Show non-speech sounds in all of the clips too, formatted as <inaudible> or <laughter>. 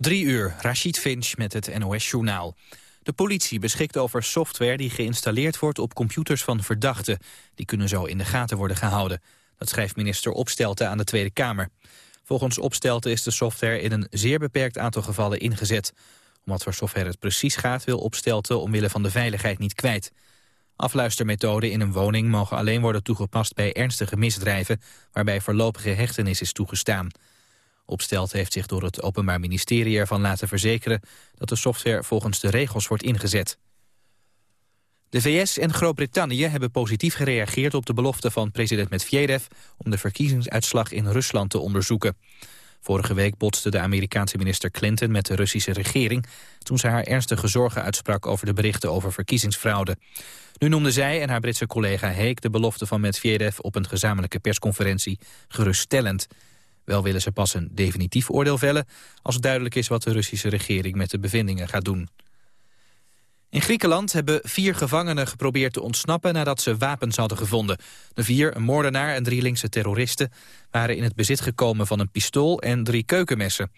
Drie uur, Rashid Finch met het NOS-journaal. De politie beschikt over software die geïnstalleerd wordt op computers van verdachten. Die kunnen zo in de gaten worden gehouden. Dat schrijft minister Opstelten aan de Tweede Kamer. Volgens Opstelten is de software in een zeer beperkt aantal gevallen ingezet. Om wat voor software het precies gaat wil Opstelten omwille van de veiligheid niet kwijt. Afluistermethoden in een woning mogen alleen worden toegepast bij ernstige misdrijven... waarbij voorlopige hechtenis is toegestaan. Opstelt heeft zich door het Openbaar Ministerie ervan laten verzekeren... dat de software volgens de regels wordt ingezet. De VS en Groot-Brittannië hebben positief gereageerd op de belofte van president Medvedev... om de verkiezingsuitslag in Rusland te onderzoeken. Vorige week botste de Amerikaanse minister Clinton met de Russische regering... toen ze haar ernstige zorgen uitsprak over de berichten over verkiezingsfraude. Nu noemde zij en haar Britse collega Heek de belofte van Medvedev... op een gezamenlijke persconferentie geruststellend. Wel willen ze pas een definitief oordeel vellen... als duidelijk is wat de Russische regering met de bevindingen gaat doen. In Griekenland hebben vier gevangenen geprobeerd te ontsnappen nadat ze wapens hadden gevonden. De vier, een moordenaar en drie linkse terroristen, waren in het bezit gekomen van een pistool en drie keukenmessen.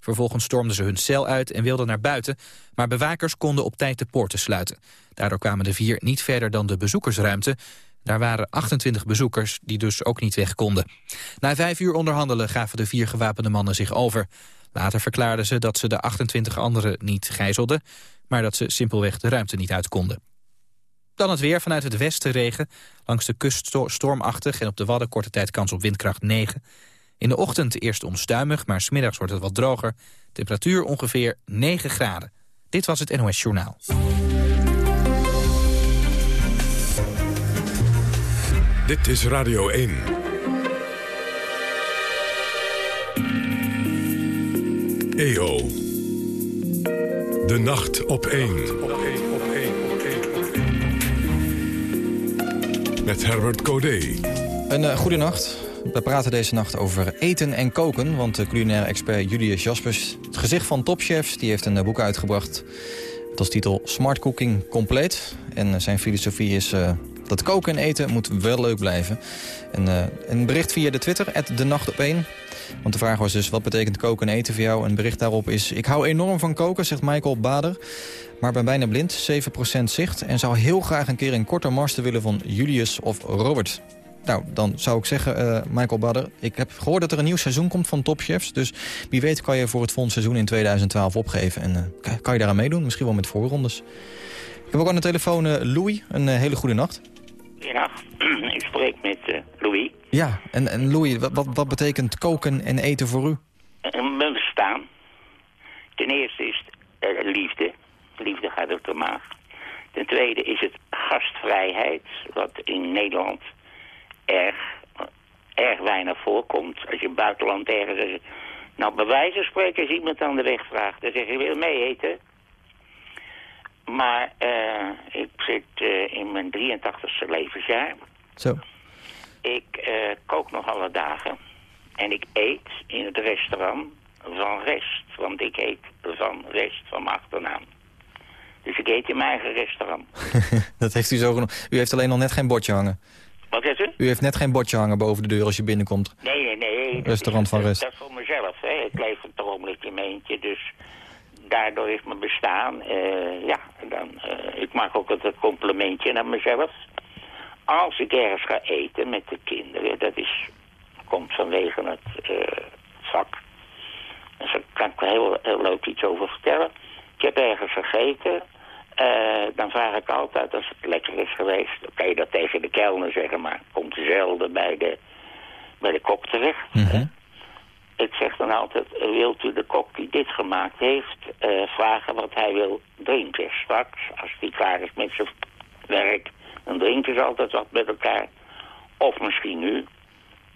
Vervolgens stormden ze hun cel uit en wilden naar buiten, maar bewakers konden op tijd de poorten sluiten. Daardoor kwamen de vier niet verder dan de bezoekersruimte. Daar waren 28 bezoekers die dus ook niet weg konden. Na vijf uur onderhandelen gaven de vier gewapende mannen zich over. Later verklaarden ze dat ze de 28 anderen niet gijzelden maar dat ze simpelweg de ruimte niet uit konden. Dan het weer vanuit het westen regen. Langs de kust stormachtig en op de Wadden korte tijd kans op windkracht 9. In de ochtend eerst onstuimig, maar smiddags wordt het wat droger. Temperatuur ongeveer 9 graden. Dit was het NOS Journaal. Dit is Radio 1. EO. De nacht op één. Met Herbert Codé. Een uh, goede nacht. We praten deze nacht over eten en koken. Want de culinaire expert Julius Jaspers, het gezicht van topchefs... die heeft een eh, boek uitgebracht. Het als titel Smart Cooking Compleet. En eh, zijn filosofie is dat koken en eten moet wel leuk blijven. En, een bericht via de Twitter, de nacht op 1. Want de vraag was dus, wat betekent koken en eten voor jou? Een bericht daarop is, ik hou enorm van koken, zegt Michael Bader. Maar ben bijna blind, 7% zicht. En zou heel graag een keer een korte mars willen van Julius of Robert. Nou, dan zou ik zeggen, uh, Michael Bader... ik heb gehoord dat er een nieuw seizoen komt van Topchefs. Dus wie weet kan je voor het volgende seizoen in 2012 opgeven. En uh, kan je daaraan meedoen, misschien wel met voorrondes. Ik heb ook aan de telefoon Louis. Een hele goede nacht. Goedenacht, <clears throat> ik spreek met Louis. Ja, en, en Louis, wat, wat, betekent koken en eten voor u? Mijn bestaan. Ten eerste is het uh, liefde. Liefde gaat op de maag. Ten tweede is het gastvrijheid, wat in Nederland erg, erg weinig voorkomt. Als je buitenland ergens... Nou, bij wijze van spreken als iemand aan de weg vraagt, dan zeg je, wil mee eten? Maar uh, ik zit uh, in mijn 83ste levensjaar. Zo. Ik uh, kook nog alle dagen. En ik eet in het restaurant van rest. Want ik eet van rest van mijn achternaam. Dus ik eet in mijn eigen restaurant. <laughs> dat heeft u zo genoeg. U heeft alleen nog net geen bordje hangen. Wat zegt u? U heeft net geen bordje hangen boven de deur als je binnenkomt. Nee, nee, nee. Restaurant van rest. Dat is voor mezelf. Hè. Ik leef een ogenblik in mijn eentje. Dus daardoor heeft mijn bestaan. Uh, ja, dan, uh, ik maak ook het complimentje naar mezelf als ik ergens ga eten met de kinderen, dat is, komt vanwege het uh, vak. Dus daar kan ik heel, heel leuk iets over vertellen. Ik heb ergens gegeten, dan vraag ik altijd als het lekker is geweest. Dan kan je dat tegen de kelner zeggen, maar komt zelden bij de, bij de kok terecht. Mm Ik zeg dan altijd, wilt u de kok die dit gemaakt heeft uh, vragen wat hij wil drinken straks, als hij klaar is met zijn werk dan drinken ze altijd wat met elkaar. Of misschien nu.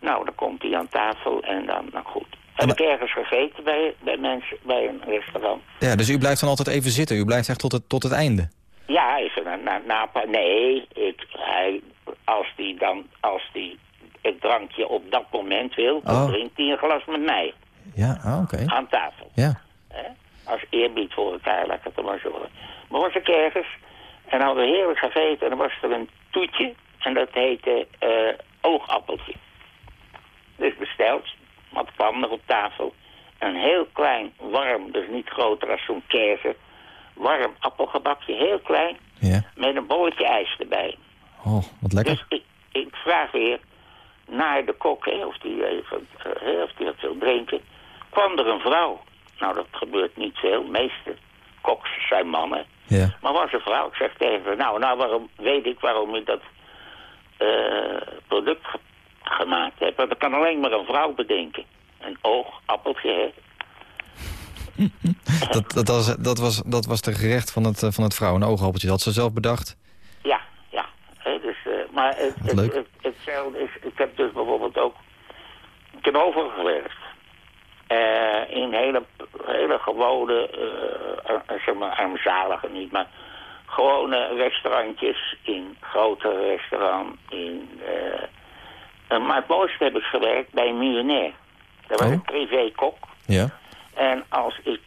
Nou, dan komt hij aan tafel en dan, nou goed. Heb ik ergens gegeten bij, bij mensen, bij een restaurant. Ja, dus u blijft dan altijd even zitten? U blijft echt tot het, tot het einde? Ja, is er na, na, na, nee, ik, hij, als die dan, als die het drankje op dat moment wil, dan oh. drinkt hij een glas met mij. Ja, ah, oké. Aan tafel. Ja. Als eerbied voor elkaar, laat ik het maar zo Maar was ik ergens en hadden we heerlijk gegeten. En dan was er een toetje. En dat heette uh, oogappeltje. Dus besteld. Wat kwam er op tafel? een heel klein, warm, dus niet groter als zo'n kersen, warm appelgebakje, heel klein, Ja. met een bolletje ijs erbij. Oh, wat lekker. Dus ik, ik vraag weer naar de kok, hè, of die even, eh, of die dat wil drinken. Kwam er een vrouw. Nou, dat gebeurt niet veel. De meeste koks zijn mannen. Ja. Maar was een vrouw. Ik zeg tegen haar, nou, nou waarom, weet ik waarom je dat eh, product ge- gemaakt hebt. Want dat kan alleen maar een vrouw bedenken. Een oog, appeltje, hè. <laughs> Dat, dat, was, dat, was, dat was de gerecht van het, eh, van het vrouw. Een oogappeltje. Dat had ze zelf bedacht. Ja, ja. Hè, dus, eh, maar het, het, hetzelfde is, ik heb dus bijvoorbeeld ook, ik heb overal gewerkt. Eh, in hele, hele gewone, eh, zeg maar armzalige niet, maar gewone restaurantjes, in grote restaurant, in... maar het mooiste heb ik gewerkt bij een miljonair. Dat was Oh. een privékok. Ja. En als ik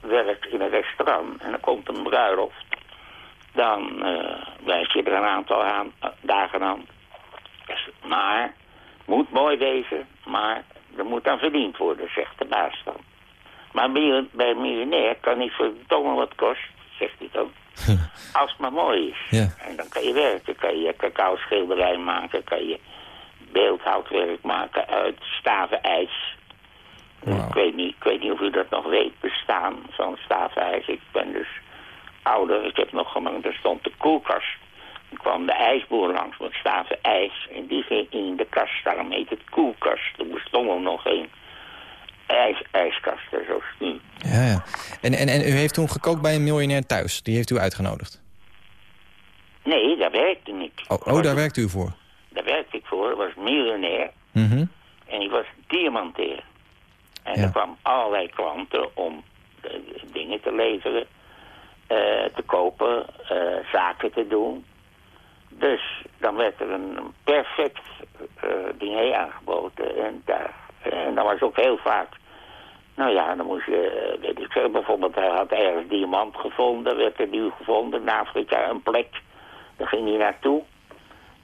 werk in een restaurant en er komt een bruiloft, dan wijs je er een aantal aan, eh, dagen aan. Dus, maar, moet mooi wezen, maar er moet aan verdiend worden, zegt de baas dan. Maar bij bij een miljonair kan niet verdomme wat kost, zegt hij dan. <laughs> Als het maar mooi is. Ja. En dan kan je werken, kan je cacao schilderij maken, kan je beeldhoudwerk maken uit staven ijs. Wauw. Ik, weet niet, ik weet niet of u dat nog weet, bestaan van staafijs. Ik ben dus ouder, ik heb nog gemaakt, er stond de koelkast. Dan kwam de ijsboer langs met staven ijs. En die ging in de kast, daarom heet het koelkast. Er bestond ook nog geen ijs, ijskasten zoals nu. Ja, ja. En, en, en u heeft toen gekookt bij een miljonair thuis. Die heeft u uitgenodigd. Nee, daar werkte niet. Oh, oh daar werkt u voor. Daar werkte ik voor, was miljonair. Mhm. En die was diamanteer. En Ja. er kwamen allerlei klanten om eh, dingen te leveren, te kopen, eh, zaken te doen. Dus dan werd er een perfect eh diner aangeboden. En, daar, en dan was ook heel vaak... Nou ja, dan moest je, eh, weet ik bijvoorbeeld hij had ergens diamant gevonden, werd er nieuw gevonden in Afrika, een plek. Daar ging hij naartoe.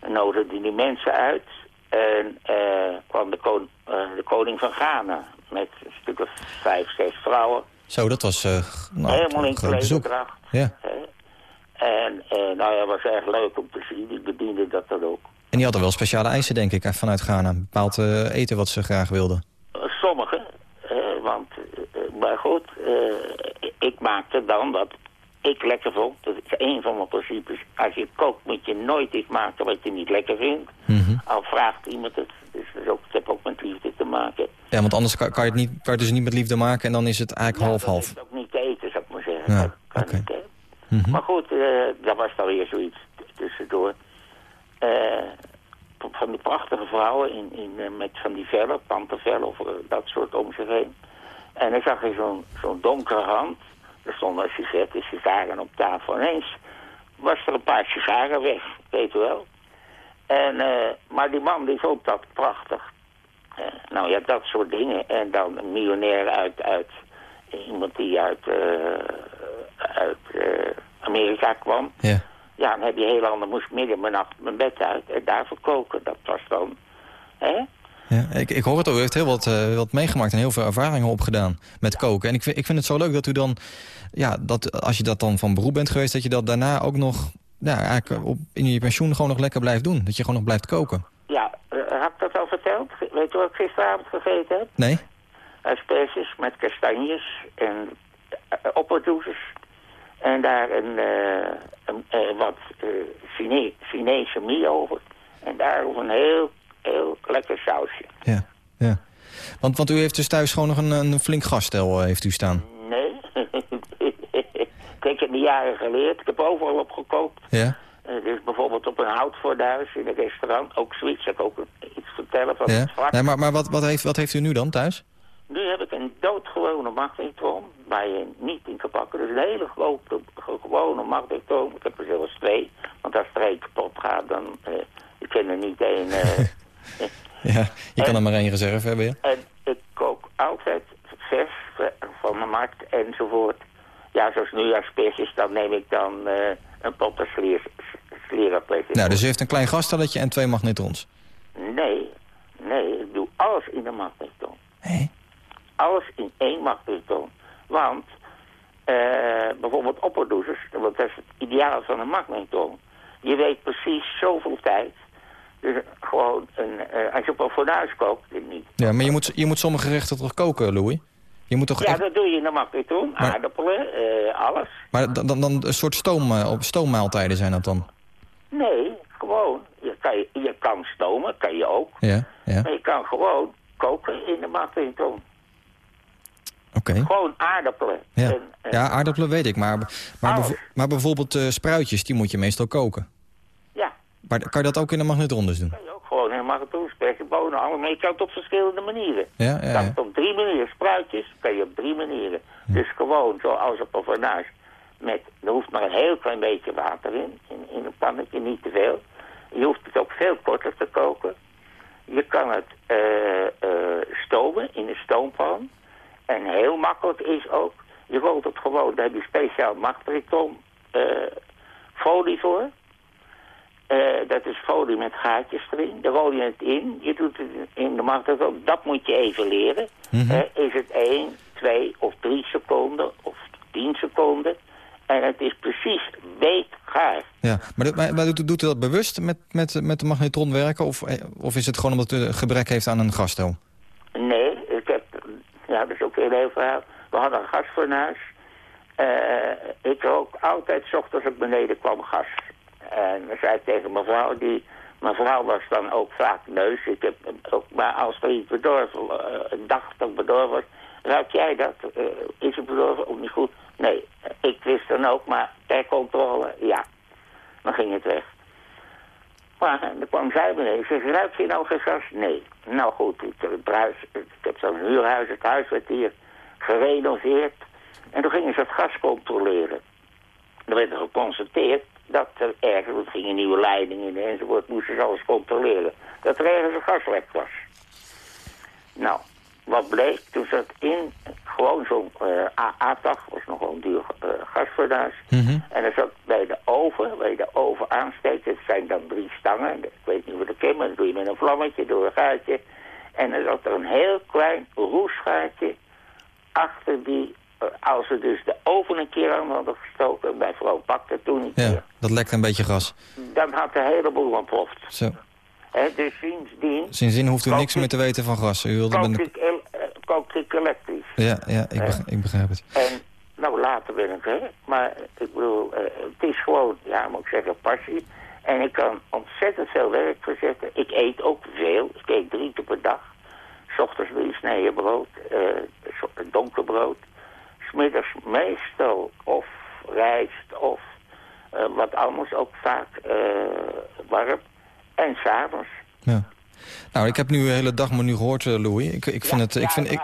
Nodigde die mensen uit. En eh, kwam de, eh, de koning van Ghana met een stuk of vijf, zes vrouwen. Zo, dat was uh, nou, Helemaal in een klederdracht. Ja. En eh, nou ja, was erg leuk om te zien. Die bediende dat dan ook. En die hadden wel speciale eisen, denk ik, vanuit Ghana. Bepaald eh, eten wat ze graag wilden. Eh, Sommigen, eh, want, eh, eh, maar goed, eh, ik maakte dan wat ik lekker vond. Dat is een van mijn principes. Als je kookt moet je nooit iets maken wat je niet lekker vindt. Mhm. Al vraagt iemand het. Dus dat is ook, het heeft ook met liefde te maken. Ja, want anders kan, kan, je het niet, kan je het dus niet met liefde maken... en dan is het eigenlijk Ja, half-half. Dat is ook niet te eten, zou ik maar zeggen. Ja, dat niet. Mhm. Maar goed, eh daar was dan weer zoiets tussendoor. Eh, van die prachtige vrouwen in, in, eh, met van die vellen, pantervellen of dat soort om zich heen. En dan zag je zo'n zo'n donkere hand. Er stonden sigaretten, sigaren op tafel. Ineens was er een paar sigaren weg, weet u wel. En, maar die man die vond dat prachtig. Eh, nou ja, dat soort dingen. En dan een miljonair uit, uit iemand die uit, eh, uit eh, Amerika kwam. Ja. Ja, dan heb je heel ander, moest ik midden in mijn nacht mijn bed uit en daarvoor koken. Dat was dan, hè? Ja, ik, ik hoor het ook. U heeft heel wat, wat meegemaakt en heel veel ervaringen opgedaan met koken. En ik vind, ik vind het zo leuk dat u dan, ja, dat, als je dat dan van beroep bent geweest... dat je dat daarna ook nog ja, eigenlijk op, in je pensioen gewoon nog lekker blijft doen. Dat je gewoon nog blijft koken. Ja, had al verteld? Weet je wat ik gisteravond gegeten heb? Nee? Asperges met kastanjes en uh, opperdoezes. En daar een, eh, een eh, wat eh, Chine Chinese mie over. En daarover een heel, heel lekker sausje. Ja, ja. Want, want u heeft dus thuis gewoon nog een, een flink gaststel eh, heeft u staan. Nee. <laughs> ik heb de jaren geleerd. Ik heb overal op gekookt. Ja? Eh, dus bijvoorbeeld op een houtvoorduis in een restaurant. Ook zoiets. Zal ik ook iets vertellen van ja. het. Nee, maar maar wat, wat, heeft, wat heeft u nu dan thuis? Nu heb ik een doodgewone magnetron, waar je niet in kan pakken. Dus een hele grote, gewone magnetron. Ik heb er zelfs twee, want als er één kapot gaat, dan... je kan er niet één... eh, <laughs> Ja, je kan er maar één reserve hebben, ja. en ik kook altijd vers eh, van de markt enzovoort. Ja, zoals nu asperges, dan neem ik dan eh, een pot slier, slierenvlees. Nou, dus u heeft een klein gasstelletje en twee magnetrons. Nee, ik alles in de magnetron. Hé? alles in één magnetron. Want eh, bijvoorbeeld opperdoezers, want dat is het ideaal van een magnetron. Je weet precies zoveel tijd. Dus gewoon, een, eh, als je op een fornuis kookt, niet. Ja, maar je moet, je moet sommige gerechten toch koken, Louis? Je moet toch Ja, echt- dat doe je in de magnetron. Maar- Aardappelen, eh, alles. Maar dan, dan, dan een soort stoom, op stoommaaltijden zijn dat dan? Nee, gewoon. Je kan, je, je kan stomen, kan je ook. Ja, ja. Maar je kan gewoon koken in de magnetron. Oké. Gewoon aardappelen. Ja. En, ja, aardappelen weet ik, maar, maar, bevo- maar bijvoorbeeld eh, spruitjes, die moet je meestal koken. ja, Maar kan je dat ook in de magnetron dus doen? kan je ook gewoon in de magnetron spreken, bonen, allemaal. Maar je kan het op verschillende manieren. Ja, Je ja, kan ja. het op drie manieren. Spruitjes kan je op drie manieren. Dus gewoon zoals op een fornuis. Met, er hoeft maar een heel klein beetje water in, in, in een pannetje, niet te veel. Je hoeft het ook veel korter te koken. Je kan het eh, stomen in een stoompan. En heel makkelijk is ook, je rolt het gewoon, daar heb je speciaal magnetron eh folie voor. Dat is folie met gaatjes erin. Daar rol je het in. Je doet het in de magnetron. Dat moet je even leren. Mhm. Is het 1, 2 of 3 seconden of 10 seconden. En het is precies weekgaar. Ja. Maar, maar, maar doet, u dat bewust met, met, met de magnetron werken? Of, eh, of is het gewoon omdat u gebrek heeft aan een gasstel? Nee, ik heb... Ja, dat is ook een heel verhaal. We hadden een gasfornuis. Eh, ik rook altijd, s ochtends als ik beneden kwam, gas. En dan zei ik tegen mijn vrouw, die... Mijn vrouw was dan ook vaak neus. Ik heb ook, maar als er iets bedorven, eh, een dag dat bedorven was... Ruik jij dat? Is het bedorven of niet goed? Nee, ik wist dan ook, maar ter controle, ja. Dan ging het weg. Maar dan kwam zij beneden. Ik zeg, ruik je nou gas? Nee. Nou goed, ik, heb het ik heb zo'n huurhuis. Het huis werd hier gerenoveerd. En toen gingen ze het gas controleren. Er werd er geconstateerd dat er ergens, er gingen nieuwe leidingen in enzovoort, moesten ze alles controleren. Dat er ergens een gaslek was. Nou, wat bleek, toen zat in gewoon zo'n eh A80, was nog wel een duur gasfornuis. Mhm. En er zat bij de oven, waar je de oven aansteekt, het zijn dan drie stangen. Ik weet niet hoe dat ken, maar dat doe je met een vlammetje door een gaatje. En er zat er een heel klein roesgaatje achter die, eh, als ze dus de oven een keer aan hadden gestoken, bij vrouw bakte toen keer, Ja, dat lekt een beetje gas. dan had de hele boel ontploft. Zo. Hè, dus sindsdien Sindsdien hoeft u niks ik- meer te weten van gas. U wilde kook ik, el- eh, kook ik elektrisch. Ja, ja ik, beg- ik begrijp het. En nou, later ben ik, hè. Maar ik bedoel, eh, het is gewoon, ja, moet ik zeggen, passie. En ik kan ontzettend veel werk verzetten. Ik eet ook veel. Ik eet drie keer per dag. S ochtends drie sneden brood, zo- donker brood. Smiddags meestal of rijst of wat anders, ook vaak warm. En s'avonds. Ja. Nou, ik heb nu de hele dag menu gehoord, eh, Louis. Ik, ik vind het... Ik vind, ik,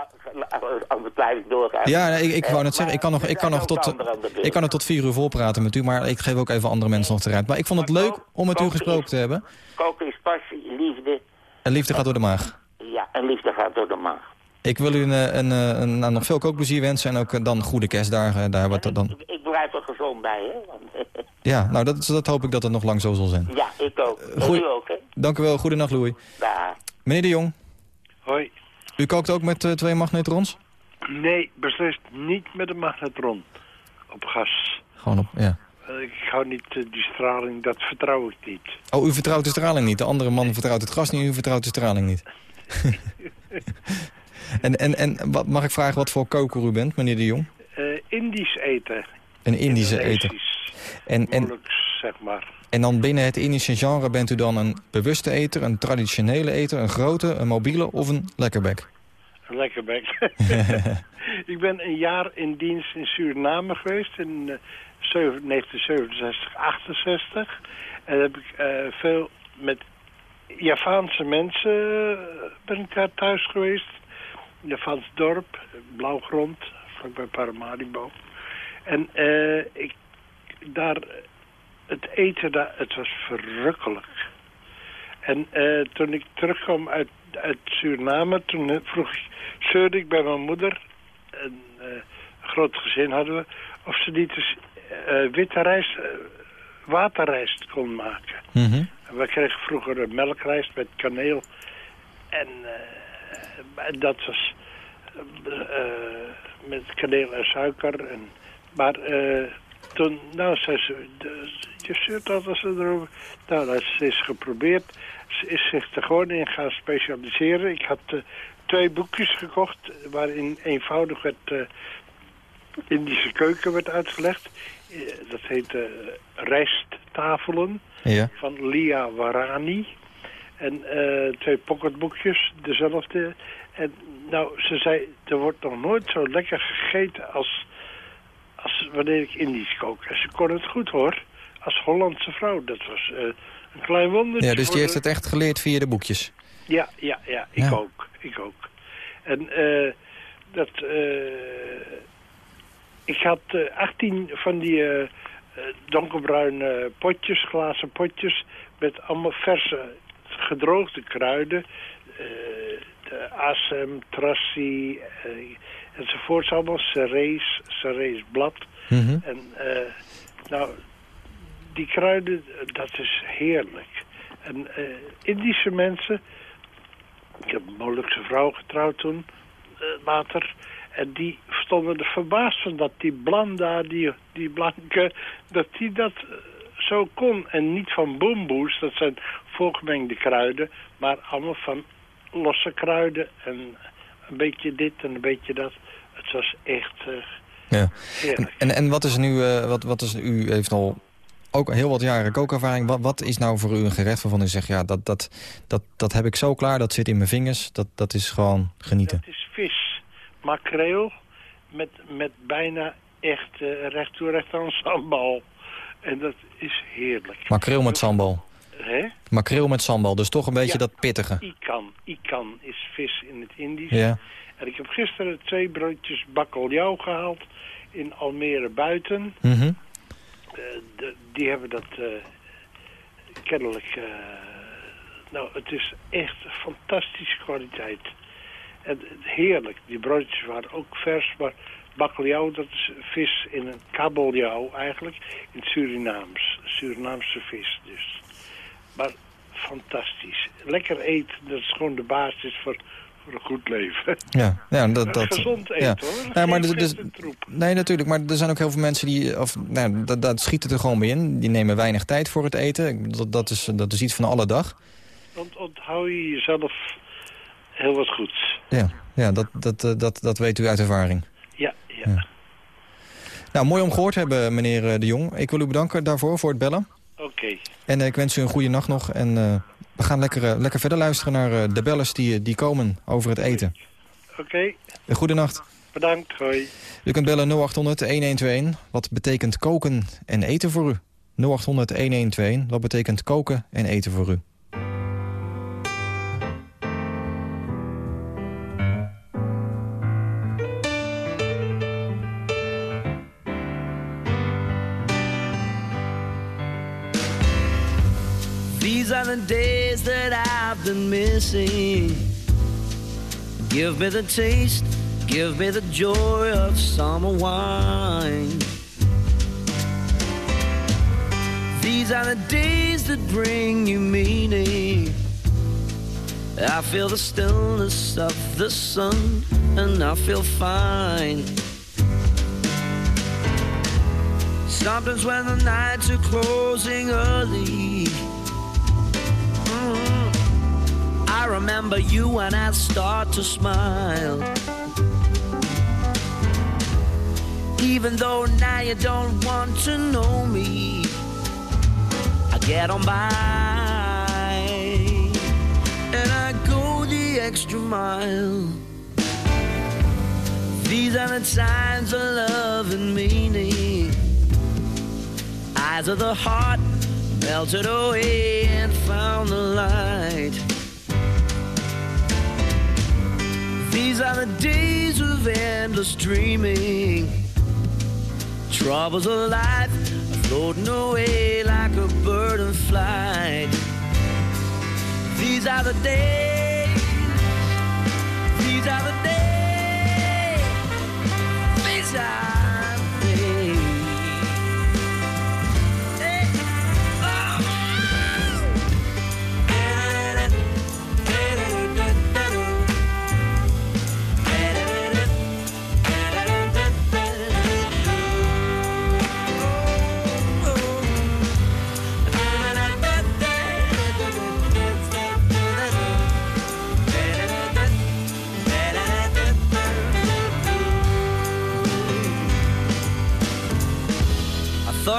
doorgaan. ja, nee, ik, ik wou net zeggen, ik kan nog, maar ik kan nog tot, ik kan nog tot vier uur volpraten met u, maar ik geef ook even andere mensen nog te rijden. Maar ik vond het Maar leuk om met u gesproken te hebben. Koken is passie, liefde. En liefde gaat door de maag. Ja, en liefde gaat door de maag. Ik wil u een, eh, een, eh, een, nou, nog veel kookplezier wensen en ook dan goede kerstdagen. Daar wat dan... Ik, ik blijf er gezond bij, hè. Ja, nou, dat, dat hoop ik dat het nog lang zo zal zijn. ja, ik ook. Goeie- hè. Dank u wel, goedenacht Louis. Daar. Meneer de Jong, Hoi. u kookt ook met eh, twee magnetrons? Nee, beslist niet met een magnetron. Op gas. Gewoon op, ja. Eh, Ik hou niet eh, die straling, dat vertrouw ik niet. Oh, u vertrouwt de straling niet. De andere man vertrouwt het gas niet, u vertrouwt de straling niet. <laughs> en en, en wat, mag ik vragen wat voor koker u bent, meneer de Jong? Eh, Indisch eten. Een Indische eten. En, en, zeg maar. en dan binnen het Indische genre bent u dan een bewuste eter, een traditionele eter, een grote, een mobiele of een lekkerbek? Een lekker bek. <laughs> ik ben een jaar in dienst in Suriname geweest in eh, zeven- 1967, 68. En heb ik eh, veel met Javaanse mensen eh, ben ik daar thuis geweest. Javaans dorp, Blauwgrond, vlakbij Paramaribo. En eh, ik, daar, het eten daar, het was verrukkelijk. En eh, toen ik terugkwam uit, uit Suriname, toen eh, vroeg ik, zeurde ik bij mijn moeder, een eh, groot gezin hadden we, of ze niet eens witte rijst, waterrijst kon maken. Mhm. We kregen vroeger melkrijst met kaneel. En dat was met kaneel en suiker. En, maar toen, nou, zei ze, je shirt hadden ze erover. Nou, dat is, is geprobeerd. Ze is zich er gewoon in gaan specialiseren. Ik had eh, twee boekjes gekocht waarin eenvoudig werd uh, Indische keuken werd uitgelegd. Uh, dat heette rijsttafelen Ja. van Lia Warani. En eh, twee pocketboekjes, dezelfde. En nou, ze zei, er wordt nog nooit zo lekker gegeten als, als wanneer ik Indisch kook. En ze kon het goed hoor, als Hollandse vrouw. Dat was eh, een klein wondertje. Ja, dus die heeft het echt geleerd via de boekjes. Ja, ja, ja, ik Ja. ook. Ik ook. En eh, dat... eh, ik had eh 18 van die donkerbruine potjes, glazen potjes... met allemaal verse gedroogde kruiden. de asem, trassie enzovoorts. Allemaal cerees, cereesblad. Mhm. En eh, nou, die kruiden, dat is heerlijk. En eh, Indische mensen, ik heb een Molukse vrouw getrouwd toen, eh, later. En die stonden er verbaasd van dat die blanda, die, die blanke, dat die dat eh, zo kon. En niet van boemboes, dat zijn voorgemengde kruiden, maar allemaal van losse kruiden. En een beetje dit en een beetje dat. Het was echt Ja. En, en wat is nu, wat, wat is, u heeft al ook heel wat jaren kookervaring. Wat, wat is nou voor u een gerecht waarvan u zegt, ja, dat, dat, dat, dat heb ik zo klaar, dat zit in mijn vingers, dat, dat is gewoon genieten. Dat is vis. Makreel met, met bijna echt eh, recht toe recht aan sambal. En dat is heerlijk. Makreel met sambal. Hè? Makreel met sambal, dus toch een beetje Ja. dat pittige. Ikan. Ikan is vis in het Indisch. Ja. En ik heb gisteren twee broodjes bakkeljauw gehaald in Almere buiten. Eh, de- die hebben dat eh, kennelijk... eh, nou, het is echt fantastische kwaliteit. En heerlijk. Die broodjes waren ook vers, maar bakkeljauw, dat is vis in een kabeljauw eigenlijk. In het Surinaams. Surinaamse vis dus. Maar fantastisch. Lekker eten, dat is gewoon de basis voor, voor een goed leven. Ja, ja dat, dat, Gezond eten ja. hoor. Ja, maar dus-. Nee, natuurlijk. Maar er zijn ook heel veel mensen die... Of, nou, dat, dat schiet er gewoon bij in. Die nemen weinig tijd voor het eten. Dat, dat, is, dat is iets van alle dag. Want onthoud je jezelf heel wat goeds. Ja, ja dat, dat, eh, dat, dat weet u uit ervaring. Ja, ja. Ja. Nou, mooi om gehoord te hebben, meneer eh, De Jong. Ik wil u bedanken daarvoor, voor het bellen. Oké. En eh, ik wens u een goede nacht nog. En we gaan lekker, eh, lekker verder luisteren naar eh, de bellers die, die komen over het eten. Oké. Een goede nacht. Bedankt. Hoi. U kunt bellen 0800-1121. Wat betekent koken en eten voor u? 0800-1121. Wat betekent koken en eten voor u? These are the days that I've been missing. Give me the taste, give me the joy of summer wine. These are the days that bring you meaning. I feel the stillness of the sun, and I feel fine. Sometimes when the nights are closing early, remember you and I start to smile. Even though now you don't want to know me, I get on by and I go the extra mile. These are the times of love and meaning. Eyes of the heart melted away and found the light. These are the days of endless dreaming. Troubles of life are floating away like a bird in flight. These are the days. These are the days.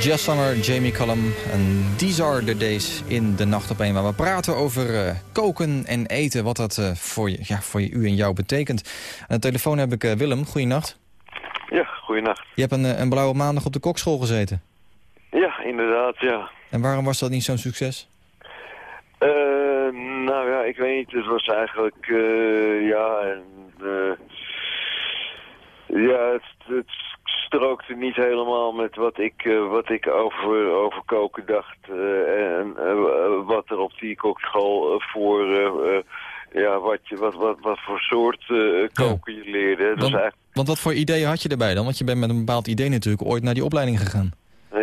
Jazzzanger Jamie Cullum en These Are The Days in de Nacht op een. Waar we praten over eh, koken en eten, wat dat eh, voor, je, ja, voor je, u en jou betekent. Aan de telefoon heb ik uh, Willem, goeienacht. Ja, goeienacht. Je hebt een, een blauwe maandag op de kokschool gezeten. Ja, inderdaad, ja. En waarom was dat niet zo'n succes? Nou ja, ik weet niet. Het was eigenlijk, ja, en, ja, het, het, strookte niet helemaal met wat ik, wat ik over, over koken dacht. en wat er op die kokschool voor, ja, wat, je, wat, wat, wat voor soort koken je leerde. Want, eigenlijk... want wat voor ideeën had je erbij dan? Want je bent met een bepaald idee natuurlijk ooit naar die opleiding gegaan.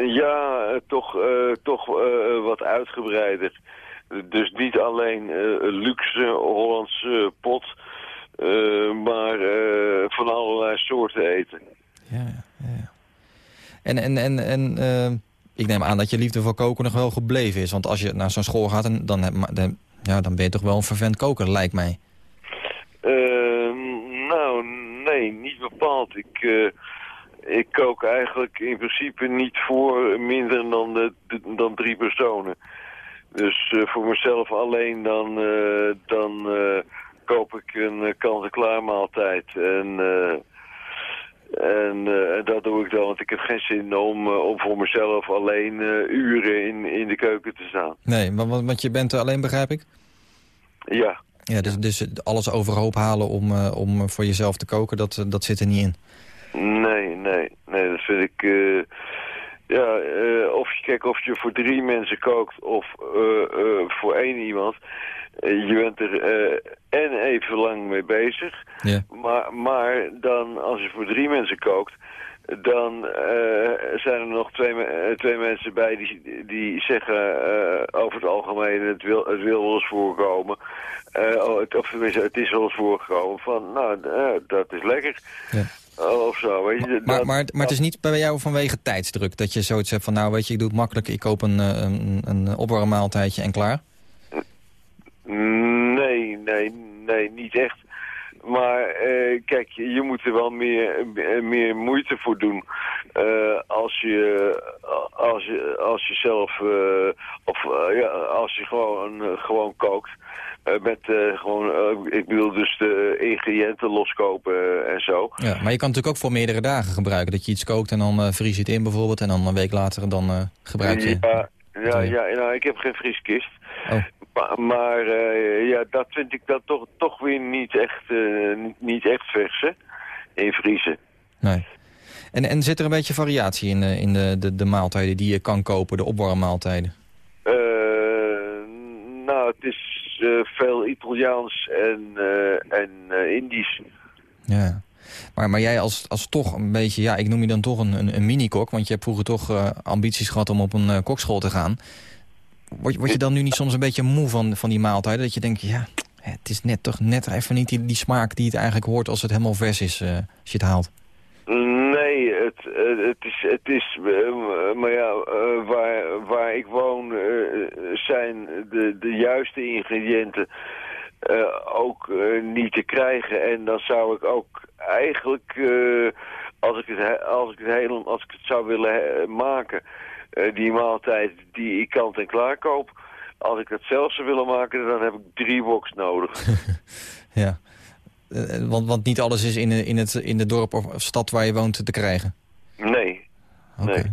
Ja, toch, toch wat uitgebreider. Dus niet alleen luxe Hollandse pot, maar van allerlei soorten eten. Ja, En, en, en, en ik neem aan dat je liefde voor koken nog wel gebleven is. Want als je naar zo'n school gaat, dan, dan, ja, dan ben je toch wel een vervent koker, lijkt mij. nou, nee, niet bepaald. Ik ik kook eigenlijk in principe niet voor minder dan, de, dan drie personen. Dus uh, voor mezelf alleen dan, uh, dan koop ik een kant-en-klaar maaltijd. En, en dat doe ik dan, want ik heb geen zin om, om voor mezelf alleen uren in, in de keuken te staan. Nee, want, want je bent er alleen, begrijp ik? Ja. Ja, dus, dus alles overhoop halen om, om voor jezelf te koken, dat, dat zit er niet in? Nee, nee, nee, dat vind ik... Ja, of je kijkt of je voor drie mensen kookt of voor één iemand. Je bent er en even lang mee bezig. Ja. Maar, maar dan, als je voor drie mensen kookt, dan zijn er nog twee, twee mensen bij die, die zeggen over het algemeen, het wil, het wil wel eens voorkomen. Het, of tenminste, het is wel eens voorgekomen van, nou, dat is lekker. Ja. Of zo, weet je. Maar, maar, maar, maar, het is niet bij jou vanwege tijdsdruk dat je zoiets hebt van... nou, weet je, ik doe het makkelijk, ik koop een, een, een opwarmmaaltijdje en klaar? Nee, nee, nee, niet echt. Maar uh, kijk, je moet er wel meer, meer moeite voor doen. Uh, als, je, als, je, als je zelf, uh, of ja, als je gewoon, gewoon kookt. met gewoon, ik bedoel dus de ingrediënten loskopen en zo. Ja, maar je kan natuurlijk ook voor meerdere dagen gebruiken. Dat je iets kookt en dan vries je het in bijvoorbeeld. En dan een week later dan gebruik je... Ja, ja, ja, nou, ik heb geen vrieskist. Oh. Maar, maar uh, ja, dat vind ik dan toch, toch weer niet echt, uh, niet, echt versen in vriezen. Nee. En, en zit er een beetje variatie in, in de, de, de maaltijden die je kan kopen, de opwarmmaaltijden? Uh, nou, het is veel Italiaans en, en Indisch. Ja. Maar, maar jij als, als toch een beetje, ja, ik noem je dan toch een, een, een mini-kok... want je hebt vroeger toch ambities gehad om op een kokschool te gaan... Word, je dan nu niet soms een beetje moe van, van die maaltijden? Dat je denkt, ja, het is net toch net even niet die, die smaak die het eigenlijk hoort als het helemaal vers is, uh, als je het haalt. Nee, het, het is, het is uh, maar ja, waar, waar ik woon zijn de, de juiste ingrediënten ook niet te krijgen. En dan zou ik ook eigenlijk, als, ik het, als, ik het als ik het zou willen maken die maaltijd die ik kant en klaar koop. Als ik het zelf zou willen maken, dan heb ik drie woks nodig. <laughs> ja, uh, want, want niet alles is in, in, het, in de dorp of stad waar je woont te krijgen? Nee, okay. nee.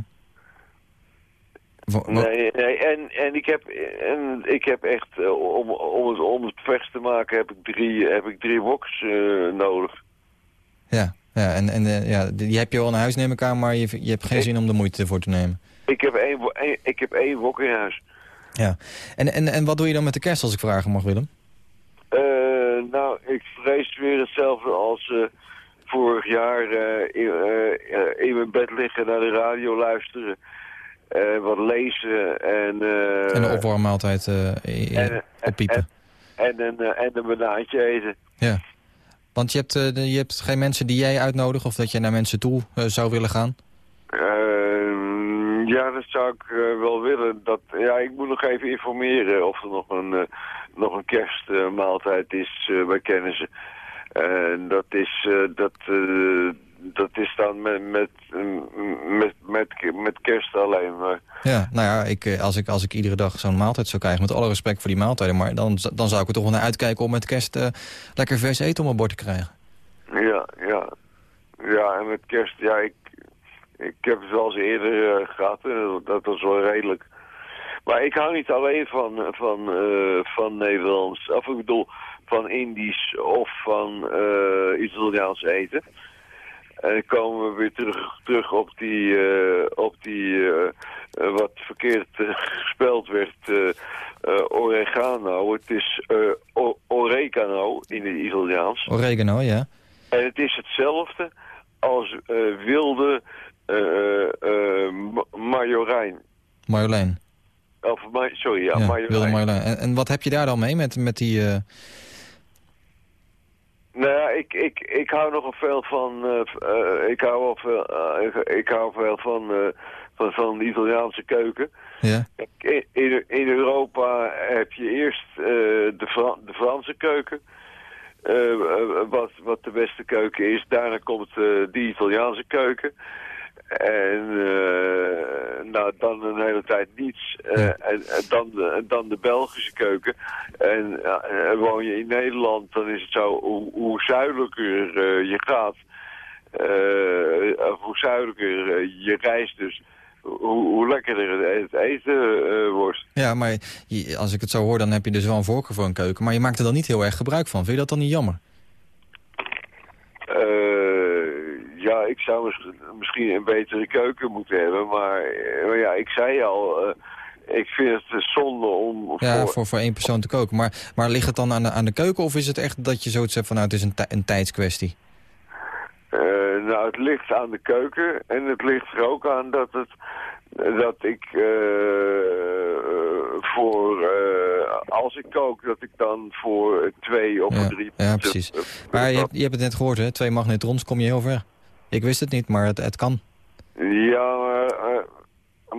Nee, nee. En, en, ik heb, en ik heb echt, eh, om, om, het, om het vers te maken, heb ik drie, heb ik drie woks eh, nodig. Ja, ja en, en eh, ja, die heb je wel in huis nemen elkaar, maar je, je hebt geen zin om de moeite voor te nemen. Ik heb één, één- ik heb één wok in huis. Ja. En, en, en wat doe je dan met de kerst als ik vragen mag, Willem? Eh, nou, ik vrees weer hetzelfde als eh, vorig jaar eh, in, eh, eh, in mijn bed liggen, naar de radio luisteren, eh, wat lezen en... eh, en een opwarmmaaltijd eh, en- oppiepen. en, een, eh, en een banaantje eten. Ja. Want je hebt, eh, je hebt geen mensen die jij uitnodigt of dat je naar mensen toe eh, zou willen gaan? Ehm, ja, dat zou ik eh, wel willen. Dat, ja, ik moet nog even informeren of er nog een, eh, nog een kerstmaaltijd is eh, bij kennissen. En dat is, dat, dat is dan met, met, met, met, met kerst alleen maar. Ja, nou ja, ik, als, ik, als ik iedere dag zo'n maaltijd zou krijgen... met alle respect voor die maaltijden... maar dan, dan zou ik er toch wel naar uitkijken om met kerst lekker vers eten op mijn bord te krijgen. Ja, ja. Ja, en met kerst, ja, ik, ik heb het wel eens eerder eh, gehad. en dat was wel redelijk. Maar ik hou niet alleen van, van, eh, van Nederlands, of ik bedoel van Indisch of van eh, Italiaans eten. En dan komen we weer terug, terug op die, op die wat verkeerd <laughs> gespeld werd, oregano. Het is oregano in het Italiaans. Oregano, ja. En het is hetzelfde als wilde marjolein. Marjolein. Of, sorry, ja, Ja, marjolein. En, en wat heb je daar dan mee met, met die... eh, Nou ja, ik, ik, ik hou nogal veel van, eh, eh, ik hou wel veel, eh, ik, ik hou veel van, eh, van, van de Italiaanse keuken. ja? In, in, Europa heb je eerst eh, de, Fra- de Franse keuken. eh, eh, wat, wat de beste keuken is. Daarna komt eh de Italiaanse keuken. En eh, nou, dan een hele tijd niets. Eh, Ja. en, en dan, de, dan de Belgische keuken. En eh, woon je in Nederland, dan is het zo, hoe, hoe zuidelijker je gaat, of hoe zuidelijker je reist dus, hoe, hoe lekkerder het, het eten wordt. Ja, maar je- als ik het zo hoor, dan heb je dus wel een voorkeur voor een keuken. Maar je maakt er dan niet heel erg gebruik van. Vind je dat dan niet jammer? Eh, ja, ik zou mis- misschien een betere keuken moeten hebben, maar, eh, maar ja, ik zei al, eh, ik vind het zonde om Ja, voor... voor, voor één persoon te koken. Maar, maar ligt het dan aan de, aan de keuken of is het echt dat je zoiets hebt van... nou, het is een, een tijdskwestie? Eh, nou, het ligt aan de keuken en het ligt er ook aan dat het dat ik eh, voor eh, als ik kook dat ik dan voor twee of Ja, drie ja, precies. eh, Maar je hebt, je hebt het net gehoord, hè? Twee magnetrons kom je heel ver. Ik wist het niet, maar het, het kan. Ja, maar uh,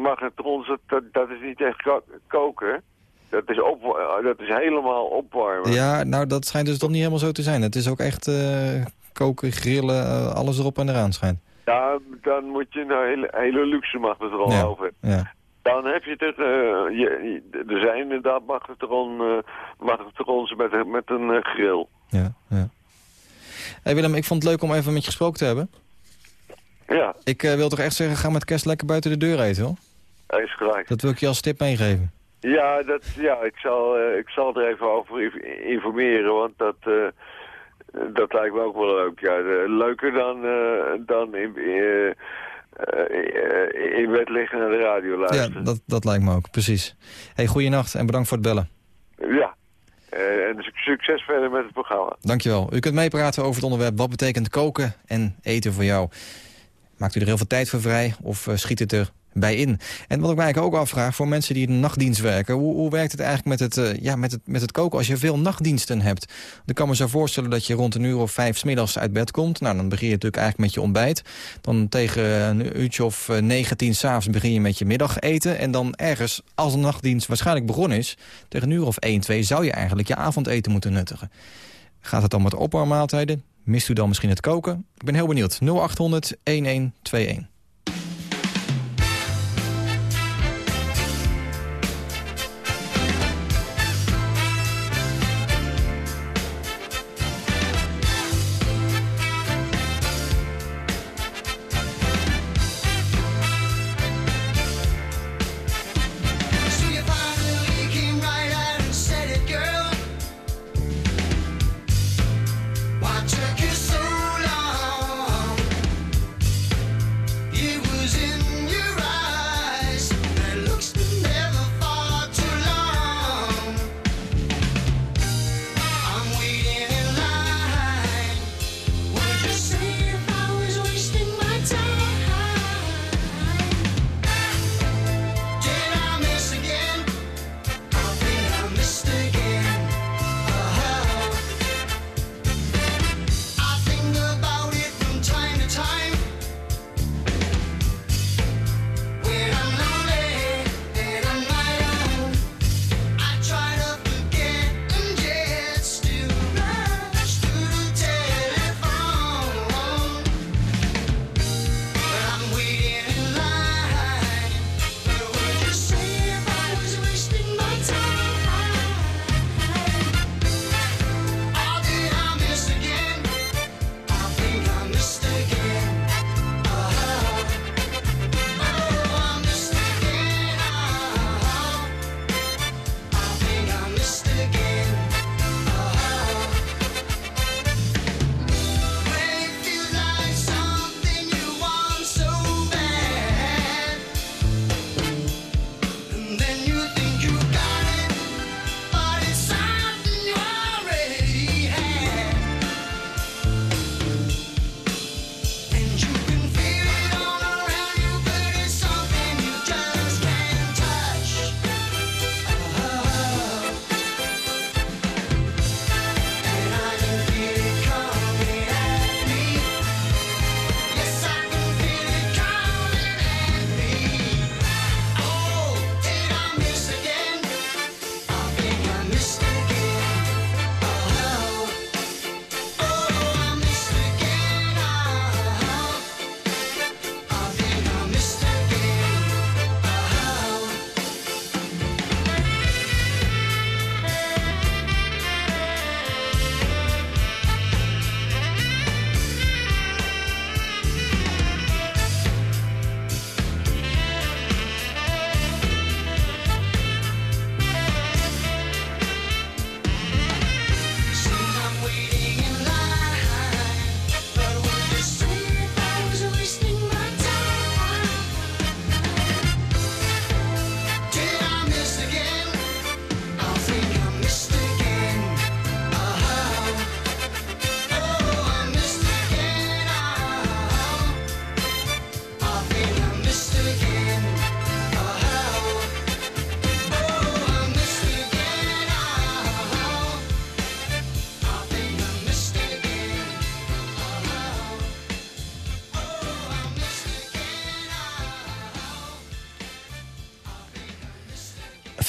magnetrons, dat, is niet echt ko- koken. Dat is, op, eh, dat is helemaal opwarmen. Ja, nou, dat schijnt dus toch niet helemaal zo te zijn. Het is ook echt eh, koken, grillen, eh, alles erop en eraan schijnt. Ja, dan moet je een hele, hele luxe magnetron Ja. over. Ja. Dan heb je het, er, eh, je, er zijn inderdaad magnetron, eh, magnetrons met, een- met een eh, grill. Ja, ja. Hey Willem, ik vond het leuk om even met je gesproken te hebben. Ja, Ik eh, wil toch echt zeggen, ga met kerst lekker buiten de deur eten, hoor. hij is gelijk. Dat wil ik je als tip meegeven. Ja, dat, ja ik, zal, eh, ik zal er even over inf- informeren, want dat, eh, dat lijkt me ook wel leuk. Ja, leuker dan, dan in, in bed liggen naar de radio Ja, luisteren. dat, dat lijkt me ook, precies. Hey, goeienacht en bedankt voor het bellen. Ja. En succes verder met het programma. Dankjewel. U kunt meepraten over het onderwerp wat betekent koken en eten voor jou. Maakt u er heel veel tijd voor vrij of eh, schiet het er bij in? En wat ik mij ook afvraag voor mensen die in de nachtdienst werken... hoe, hoe werkt het eigenlijk met het, eh, ja, met, het, met het koken als je veel nachtdiensten hebt? Dan kan me zo voorstellen dat je rond een uur of vijf 's middags uit bed komt. Nou, dan begin je natuurlijk eigenlijk met je ontbijt. Dan tegen een uurtje of eh, negen, tien s'avonds begin je met je middageten. En dan ergens, als de nachtdienst waarschijnlijk begonnen is... tegen een uur of één, twee zou je eigenlijk je avondeten moeten nuttigen. Gaat het dan met opwarmmaaltijden? Mist u dan misschien het koken? Ik ben heel benieuwd. 0800 1121.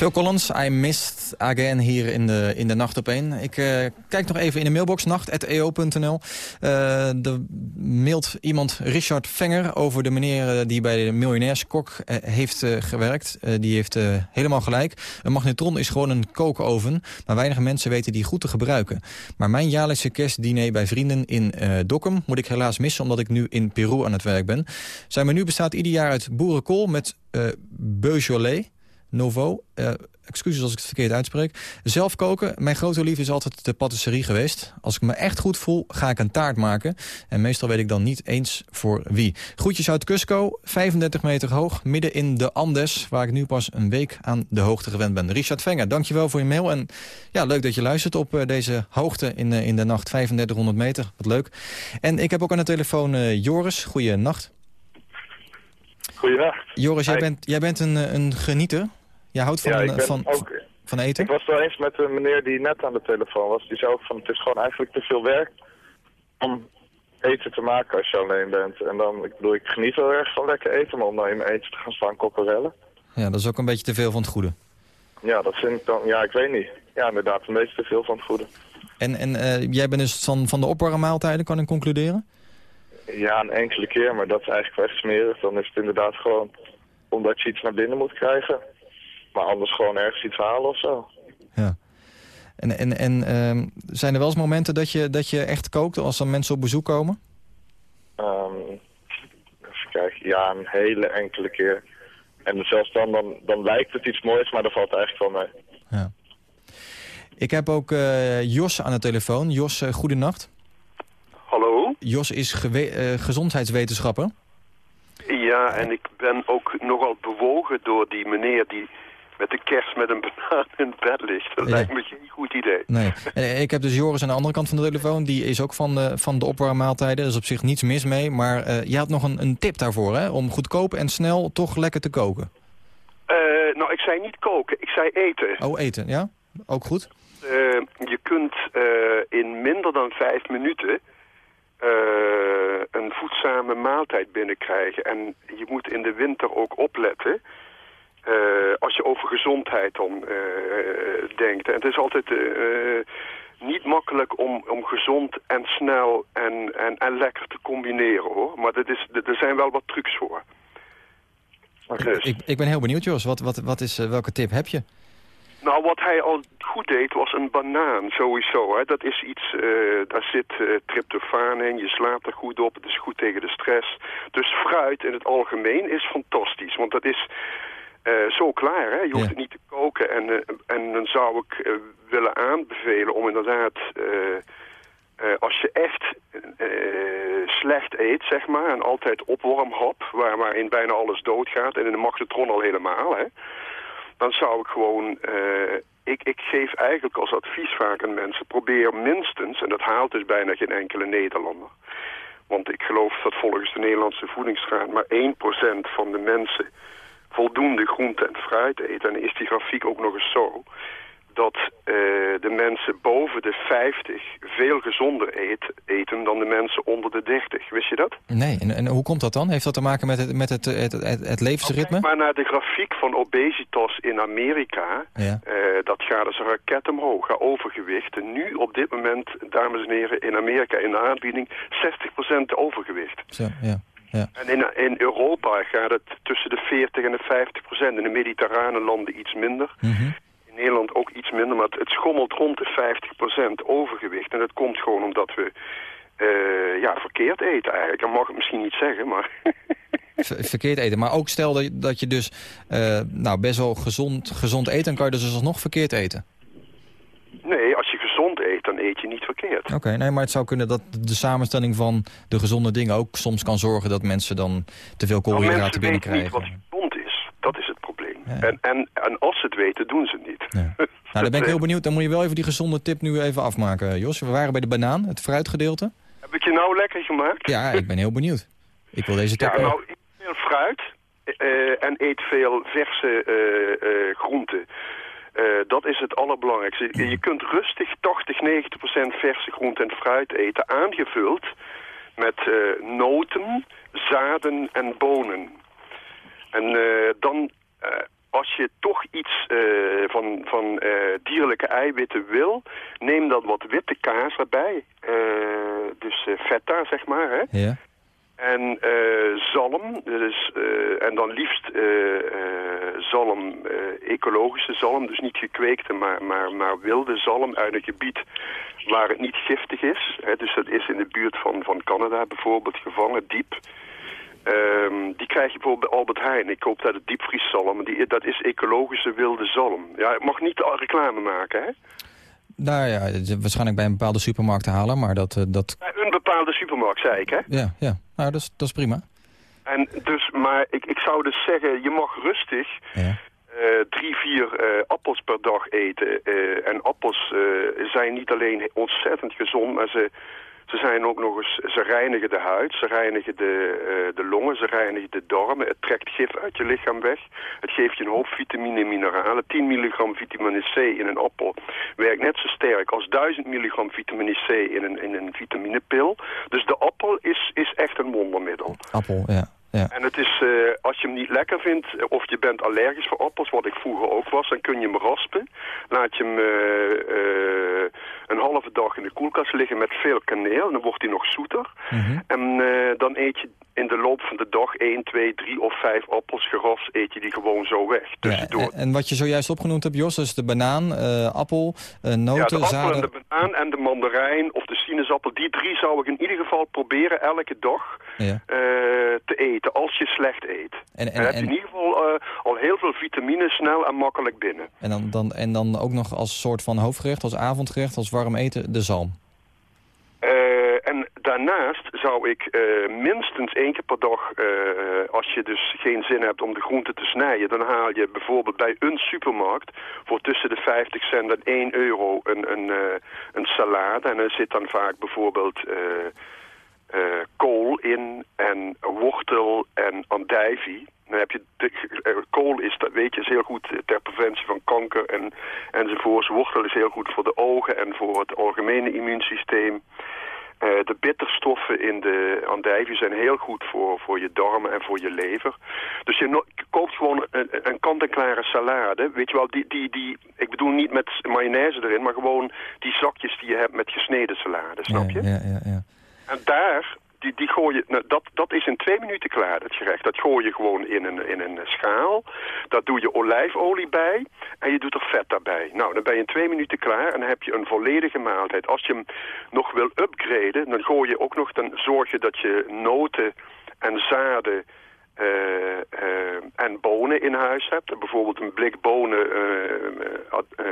Phil Collins, I missed again hier in de, in de Nacht op 1. Ik uh, kijk nog even in de mailbox, nacht.eo.nl. Uh, de mailt iemand Richard Venger over de meneer die bij de miljonairskok uh, heeft gewerkt. die heeft helemaal gelijk. Een magnetron is gewoon een kookoven, maar weinig mensen weten die goed te gebruiken. Maar mijn jaarlijkse kerstdiner bij vrienden in Dokkum moet ik helaas missen... omdat ik nu in Peru aan het werk ben. Zijn menu bestaat ieder jaar uit boerenkool met Beaujolais... Novo. Uh, excuses als ik het verkeerd uitspreek. Zelf koken. Mijn grote liefde is altijd de patisserie geweest. Als ik me echt goed voel, ga ik een taart maken. En meestal weet ik dan niet eens voor wie. Groetjes uit Cusco, 35 meter hoog, midden in de Andes... waar ik nu pas een week aan de hoogte gewend ben. Richard Venger, dankjewel voor je mail. En ja, leuk dat je luistert op uh, deze hoogte in, uh, in de nacht. 3500 meter, wat leuk. En ik heb ook aan de telefoon Joris. Goeie nacht. Goeiedag. Joris, jij bent, jij bent een, een genieter. Je houdt van, ja, ik ben van, ook, van eten? Ik was wel eens met een meneer die net aan de telefoon was. Die zei ook van het is gewoon eigenlijk te veel werk om eten te maken als je alleen bent. En dan, ik bedoel, ik geniet wel erg van lekker eten, maar om dan in mijn eten te gaan staan kokkerellen. Ja, dat is ook een beetje te veel van het goede. Ja, dat vind ik dan, ja, ik weet niet. Ja, inderdaad, een beetje te veel van het goede. En, en uh, jij bent dus van, van de opwarmmaaltijden, kan ik concluderen? Ja, een enkele keer, maar dat is eigenlijk wel smerig. Dan is het inderdaad gewoon omdat je iets naar binnen moet krijgen. Maar anders gewoon ergens iets halen of zo. Ja. En, en, en uh, zijn er wel eens momenten dat je, dat je echt kookt als er mensen op bezoek komen? Um, even kijken, ja, een hele enkele keer. En zelfs dan, dan, dan lijkt het iets moois, maar dat valt eigenlijk wel mee. Ja. Ik heb ook uh, Jos aan de telefoon. Jos, uh, goedenacht. Hallo. Jos is uh, gezondheidswetenschapper. Ja, en ik ben ook nogal bewogen door die meneer die met de kerst met een banaan in bed ligt. Dat Ja. lijkt me geen goed idee. Nee. En ik heb dus Joris aan de andere kant van de telefoon. Die is ook van de, van de opwarmmaaltijden. Er is op zich niets mis mee. Maar eh je had nog een, een tip daarvoor, hè? Om goedkoop en snel toch lekker te koken. Eh, nou, ik zei niet koken, ik zei eten. Oh, eten, ja? Ook goed? Eh, je kunt eh, in minder dan vijf minuten eh, een voedzame maaltijd binnenkrijgen. En je moet in de winter ook opletten... eh, als je over gezondheid dan eh, denkt. En het is altijd eh, niet makkelijk om, om gezond en snel en, en, en lekker te combineren, hoor. Maar dat is, er zijn wel wat trucs voor. Dus. Ik, ik ben heel benieuwd, Jos. Wat, wat, wat is, welke tip heb je? Nou, wat hij al goed deed was een banaan, sowieso. Hè. Dat is iets, daar zit eh, tryptofaan in, je slaapt er goed op, het is goed tegen de stress. Dus fruit in het algemeen is fantastisch, want dat is eh, zo klaar. Hè. Je hoeft Ja. het niet te koken en, eh, en dan zou ik eh, willen aanbevelen om inderdaad... als je echt slecht eet, zeg maar, en altijd opwarmhap, waar, waarin bijna alles doodgaat, en in de magnetron al helemaal, hè, dan zou ik gewoon... ik, ik geef eigenlijk als advies vaak aan mensen, probeer minstens, en dat haalt dus bijna geen enkele Nederlander, want ik geloof dat volgens de Nederlandse voedingsraad maar 1% van de mensen voldoende groente en fruit eten. En is die grafiek ook nog eens zo dat eh, de mensen boven de 50 veel gezonder eet, eten dan de mensen onder de 30. Wist je dat? Nee, en, en hoe komt dat dan? Heeft dat te maken met het, met het, het, het, het levensritme? Maar naar de grafiek van obesitas in Amerika. Ja. Eh, dat gaat dus een raket omhoog. Ga overgewicht. En nu op dit moment, dames en heren, in Amerika in de aanbieding 60% overgewicht. Zo, ja. Ja. En in, in Europa gaat het tussen de 40 en de 50 procent. In de mediterrane landen iets minder. Mhm. In Nederland ook iets minder, maar het, het schommelt rond de 50 procent overgewicht. En dat komt gewoon omdat we eh, ja, verkeerd eten eigenlijk. Dat mag ik misschien niet zeggen, maar... <laughs> Ver- verkeerd eten. Maar ook stel dat je, dat je dus eh, nou, best wel gezond, gezond eet... dan kan je dus alsnog verkeerd eten. nee, als je gezond eet, dan eet je niet verkeerd. Oké, nee, maar het zou kunnen dat de samenstelling van de gezonde dingen... ook soms kan zorgen dat mensen dan te veel Nou, koolhydraten mensen weten niet binnenkrijgen. wat gezond is. Dat is het probleem. Ja. En, en, en als ze het weten, doen ze het niet. Ja. <laughs> Nou, dan ben ik heel benieuwd. Dan moet je wel even die gezonde tip nu even afmaken, Jos. We waren bij de banaan, het fruitgedeelte. Heb ik je nou lekker gemaakt? Ja, ik ben heel benieuwd. Ik wil deze tip Ja, ook. nou, eet veel fruit eh, en eet veel verse eh, eh, groenten. Eh, dat is het allerbelangrijkste. Je- Je kunt rustig 80, 90 procent verse groenten en fruit eten, aangevuld met eh, noten, zaden en bonen. En eh, dan, als je toch iets van, van dierlijke eiwitten wil, neem dan wat witte kaas erbij. Dus feta, zeg maar. Hè? Ja. En eh, zalm, dus, en dan liefst eh, zalm, ecologische zalm, dus niet gekweekte, maar, maar, maar wilde zalm uit een gebied waar het niet giftig is. Hè, dus dat is in de buurt van, van Canada bijvoorbeeld gevangen, diep. Ehm, die krijg je bijvoorbeeld bij Albert Heijn. Ik koop daar de diepvrieszalm. Die, dat is ecologische wilde zalm. Ja, ik mag niet reclame maken, hè? Nou ja, waarschijnlijk bij een bepaalde supermarkt te halen, maar dat... eh, dat Bij een bepaalde supermarkt, zei ik, hè? ja, ja. Nou, dat is, dat is prima. En dus, maar ik, ik zou dus zeggen, je mag rustig Ja. eh, drie, vier eh, appels per dag eten. En appels zijn niet alleen ontzettend gezond, maar ze, ze zijn ook nog eens, ze reinigen de huid, ze reinigen de, eh, de longen, ze reinigen de darmen. Het trekt gif uit je lichaam weg. Het geeft je een hoop vitamine en mineralen. 10 milligram vitamine C in een appel werkt net zo sterk als 1000 milligram vitamine C in een, in een vitaminepil. Dus de appel is, is echt een wondermiddel. Appel, ja. Ja. En het is, eh, als je hem niet lekker vindt, eh, of je bent allergisch voor appels, wat ik vroeger ook was, dan kun je hem raspen. Laat je hem eh, een halve dag in de koelkast liggen met veel kaneel, dan wordt hij nog zoeter. Mhm. En dan eet je in de loop van de dag 1, 2, 3 of 5 appels geras, eet je die gewoon zo weg. Ja, en, en wat je zojuist opgenoemd hebt, Jos, is de banaan, appel, eh, Ja, noten, de appel zaden... en de banaan en de mandarijn of de sinaasappel, die drie zou ik in ieder geval proberen elke dag Ja. eh, te eten, als je slecht eet. En, Dan heb je in ieder geval eh, al heel veel vitamine snel en makkelijk binnen. en, dan, dan, en dan ook nog als soort van hoofdgerecht, als avondgerecht, als warm eten, de zalm. Eh, en daarnaast zou ik eh, minstens één keer per dag, eh, als je dus geen zin hebt om de groenten te snijden, dan haal je bijvoorbeeld bij een supermarkt voor tussen de 50 cent en 1 euro een, een, eh, een salade. En er zit dan vaak bijvoorbeeld kool in en wortel en andijvie. Dan heb je de, kool is, dat weet je, heel goed ter preventie van kanker en, enzovoorts. Wortel is heel goed voor de ogen en voor het algemene immuunsysteem. Eh, de bitterstoffen in de andijvie zijn heel goed voor, voor je darmen en voor je lever. Dus je, no- je koopt gewoon een, een kant-en-klare salade. Weet je wel, die, die, die, ik bedoel niet met mayonaise erin, maar gewoon die zakjes die je hebt met gesneden salade, snap je? Ja, ja, ja. En daar, die, gooi je, nou, dat, dat is in twee minuten klaar, dat gerecht. Dat gooi je gewoon in een, in een schaal. Daar doe je olijfolie bij en je doet er vet daarbij. Nou, dan ben je in twee minuten klaar en dan heb je een volledige maaltijd. Als je hem nog wil upgraden, dan gooi je ook nog, dan zorg je dat je noten en zaden eh, eh, en bonen in huis hebt. Bijvoorbeeld een blik bonen, eh,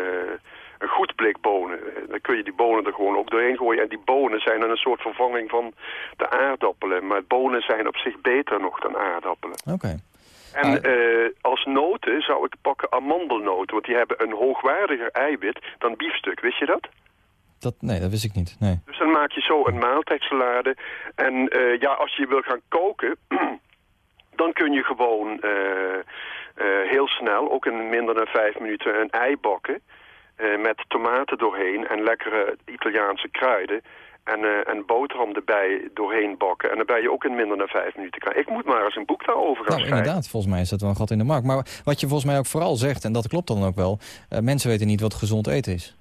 een goed blik bonen. Eh, Dan kun je die bonen er gewoon ook doorheen gooien. En die bonen zijn dan een soort vervanging van de aardappelen. Maar bonen zijn op zich beter nog dan aardappelen. Oké. En Ah. eh, als noten zou ik pakken amandelnoten, want die hebben een hoogwaardiger eiwit dan biefstuk. Wist je dat? Dat, nee, dat wist ik niet. Nee. Dus dan maak je zo een maaltijdsalade. En eh, ja, als je wil gaan koken, <clears throat> dan kun je gewoon heel snel, ook in minder dan vijf minuten, een ei bakken. Eh, met tomaten doorheen en lekkere Italiaanse kruiden. En, eh en boterham erbij doorheen bakken. En dan ben je ook in minder dan vijf minuten klaar. Ik moet maar eens een boek daarover gaan Nou, schrijven. inderdaad, volgens mij is dat wel een gat in de markt. Maar wat je volgens mij ook vooral zegt, en dat klopt dan ook wel... eh, mensen weten niet wat gezond eten is.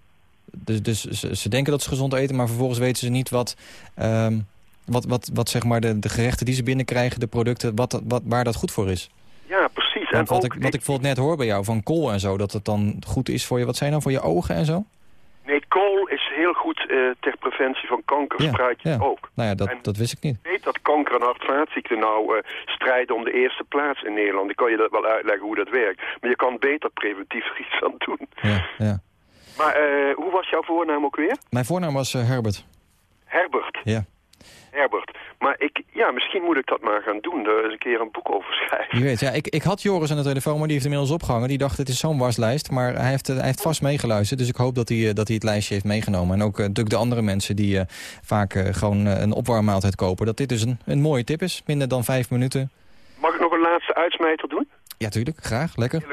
Dus, dus ze, ze denken dat ze gezond eten, maar vervolgens weten ze niet wat... ehm, wat, wat, wat zeg maar de, de gerechten die ze binnenkrijgen, de producten, wat, wat, waar dat goed voor is. Want wat, ook, ik, wat ik bijvoorbeeld net hoor bij jou van kool en zo, dat het dan goed is voor je, wat zijn dan voor je ogen en zo? Nee, kool is heel goed eh, ter preventie van kanker. Ja, ja. ook. Nou ja, dat, En- dat wist ik niet. Ik weet dat kanker- en hart-vaatziekten nou eh, strijden om de eerste plaats in Nederland. Ik kan je dat wel uitleggen hoe dat werkt. Maar je kan beter preventief er iets aan doen. Ja, ja. Maar eh, hoe was jouw voornaam ook weer? Mijn voornaam was Herbert. Herbert. Ja. Herbert. Maar ik, ja, misschien moet ik dat maar gaan doen. Daar eens een keer een boek over schrijven. Je weet, ja, ik, ik had Joris aan de telefoon, maar die heeft inmiddels opgehangen. Die dacht, het is zo'n waslijst, maar hij heeft, eh, hij heeft vast meegeluisterd. Dus ik hoop dat hij, eh, dat hij het lijstje heeft meegenomen. En ook natuurlijk de andere mensen die vaak gewoon een opwarmmaaltijd kopen. Dat dit dus een, een mooie tip is, minder dan vijf minuten. Mag ik nog een laatste uitsmijter doen? Ja, tuurlijk, graag, lekker.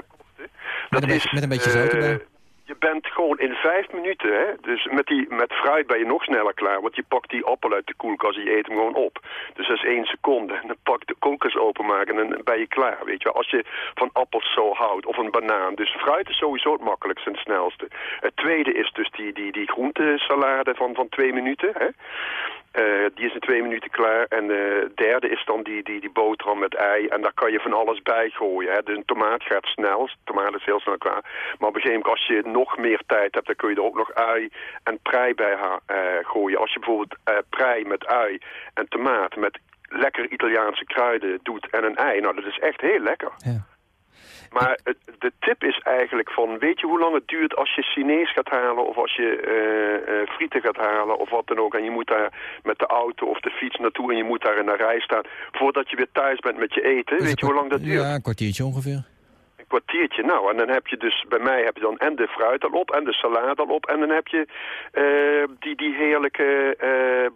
Met een beetje- met een beetje zout erbij. Je bent gewoon in vijf minuten, hè. Dus met, die, met fruit ben je nog sneller klaar. Want je pakt die appel uit de koelkast en je eet hem gewoon op. Dus dat is één seconde. Dan pak de koelkast openmaken en dan ben je klaar, weet je wel. Als je van appels zo houdt, of een banaan. Dus fruit is sowieso het makkelijkste en het snelste. Het tweede is dus die, die, die groentesalade van, van twee minuten, hè. Eh, die is in twee minuten klaar. En de derde is dan die, die, die boterham met ei. En daar kan je van alles bij gooien. Hè. Dus een tomaat gaat snel. Tomaat is heel snel klaar. Maar op een gegeven moment als je nog meer tijd hebt... dan kun je er ook nog ui en prei bij uh, gooien. Als je bijvoorbeeld prei met ui en tomaat... met lekker Italiaanse kruiden doet en een ei... nou, dat is echt heel lekker. Ja. Maar het, de tip is eigenlijk van, weet je hoe lang het duurt als je Chinees gaat halen of als je uh, uh, frieten gaat halen of wat dan ook. En je moet daar met de auto of de fiets naartoe en je moet daar in de rij staan voordat je weer thuis bent met je eten. weet je hoe lang dat duurt? Ja, een kwartiertje ongeveer. Een kwartiertje, nou, en dan heb je dus, bij mij heb je dan en de fruit al op en de salade al op. En dan heb je uh, die, die heerlijke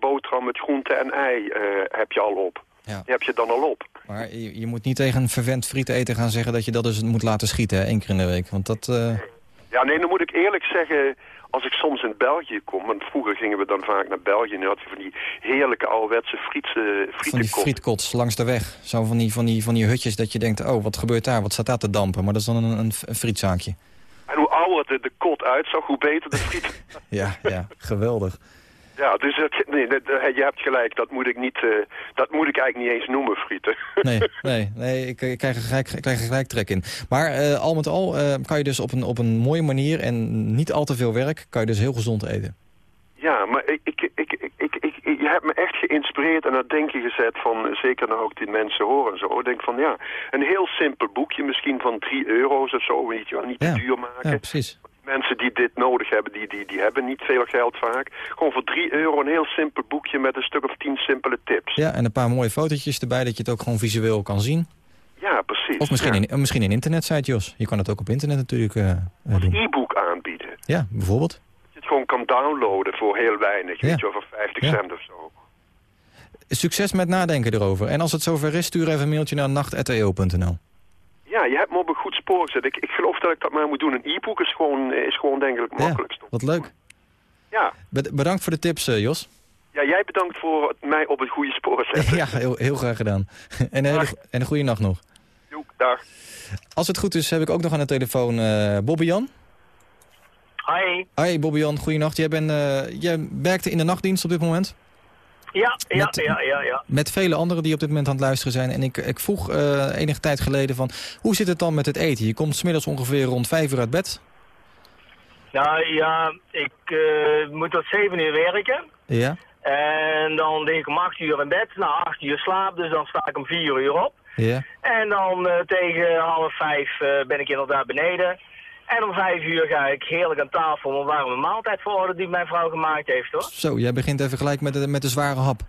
boterham met groente en ei heb je al op. Ja. Die heb je dan al op. Maar je, je, moet niet tegen een vervent friet eten gaan zeggen dat je dat dus moet laten schieten, hè, één keer in de week. Want dat... Uh... Ja, nee, dan moet ik eerlijk zeggen, als ik soms in België kom, want vroeger gingen we dan vaak naar België, en had je van die heerlijke ouderwetse frietse, Van die frietkots langs de weg. Zo van die, van, die, van die hutjes dat je denkt, oh, wat gebeurt daar? Wat staat daar te dampen? Maar dat is dan een, een, een frietzaakje. En hoe ouder de, de kot uitzag, hoe beter de friet. <laughs> ja, ja, geweldig. Ja, dus het, nee, je hebt gelijk, dat moet ik, niet, uh, dat moet ik eigenlijk niet eens noemen, frieten. <laughs> nee, nee, nee ik, ik, krijg er gelijk, ik krijg er gelijk trek in. Maar uh, al met al uh, kan je dus op een, op een mooie manier en niet al te veel werk, kan je dus heel gezond eten. Ja, maar ik, ik, ik, ik, ik, ik, je hebt me echt geïnspireerd en dat denken gezet van, zeker nou ook die mensen horen en zo. Ik denk van, ja, een heel simpel boekje, misschien van 3 euro's of zo, weet je wel, niet ja. te duur maken. Ja, precies mensen die dit nodig hebben, die, die, die hebben niet veel geld vaak. Gewoon voor 3 euro een heel simpel boekje met een stuk of 10 simpele tips. Ja, en een paar mooie fotootjes erbij, dat je het ook gewoon visueel kan zien. Ja, precies. Of misschien, ja. in, misschien een internetsite, Jos. Je kan het ook op internet natuurlijk uh, doen. e-book aanbieden. Ja, bijvoorbeeld. Dat je het gewoon kan downloaden voor heel weinig, Ja. weet je voor 50 Ja. cent of zo. Succes met nadenken erover. En als het zover is, stuur even een mailtje naar nacht.eo.nl. Ja, je hebt me op een goed spoor gezet. Ik, ik geloof dat ik dat maar moet doen. Een e-book is gewoon, is gewoon denk ik het Ja, makkelijkste. wat leuk. Ja. Bed- bedankt voor de tips, eh, Jos. ja, jij bedankt voor mij op het goede spoor zetten. <laughs> ja, heel, heel graag gedaan. <laughs> en, een hele, en een goede nacht nog. Joek, dag. Als het goed is, heb ik ook nog aan de telefoon eh Bobby Jan. Hi. Hoi Bobby Jan, goeienacht. Jij, bent, eh, jij werkte in de nachtdienst op dit moment. Ja, ja, Met- ja, ja, ja. Met vele anderen die op dit moment aan het luisteren zijn. En ik, ik vroeg eh, enige tijd geleden van, hoe zit het dan met het eten? Je komt smiddags ongeveer rond vijf uur uit bed. Nou ja, ik eh, moet tot zeven uur werken. Ja, En dan lig ik om acht uur in bed. Nou, acht uur slaap, dus dan sta ik om vier uur op. ja. En dan eh, tegen half vijf ben ik inderdaad beneden. En om vijf uur ga ik heerlijk aan tafel om een warme maaltijd voor die mijn vrouw gemaakt heeft hoor. Zo, jij begint even gelijk met de, met de zware hap.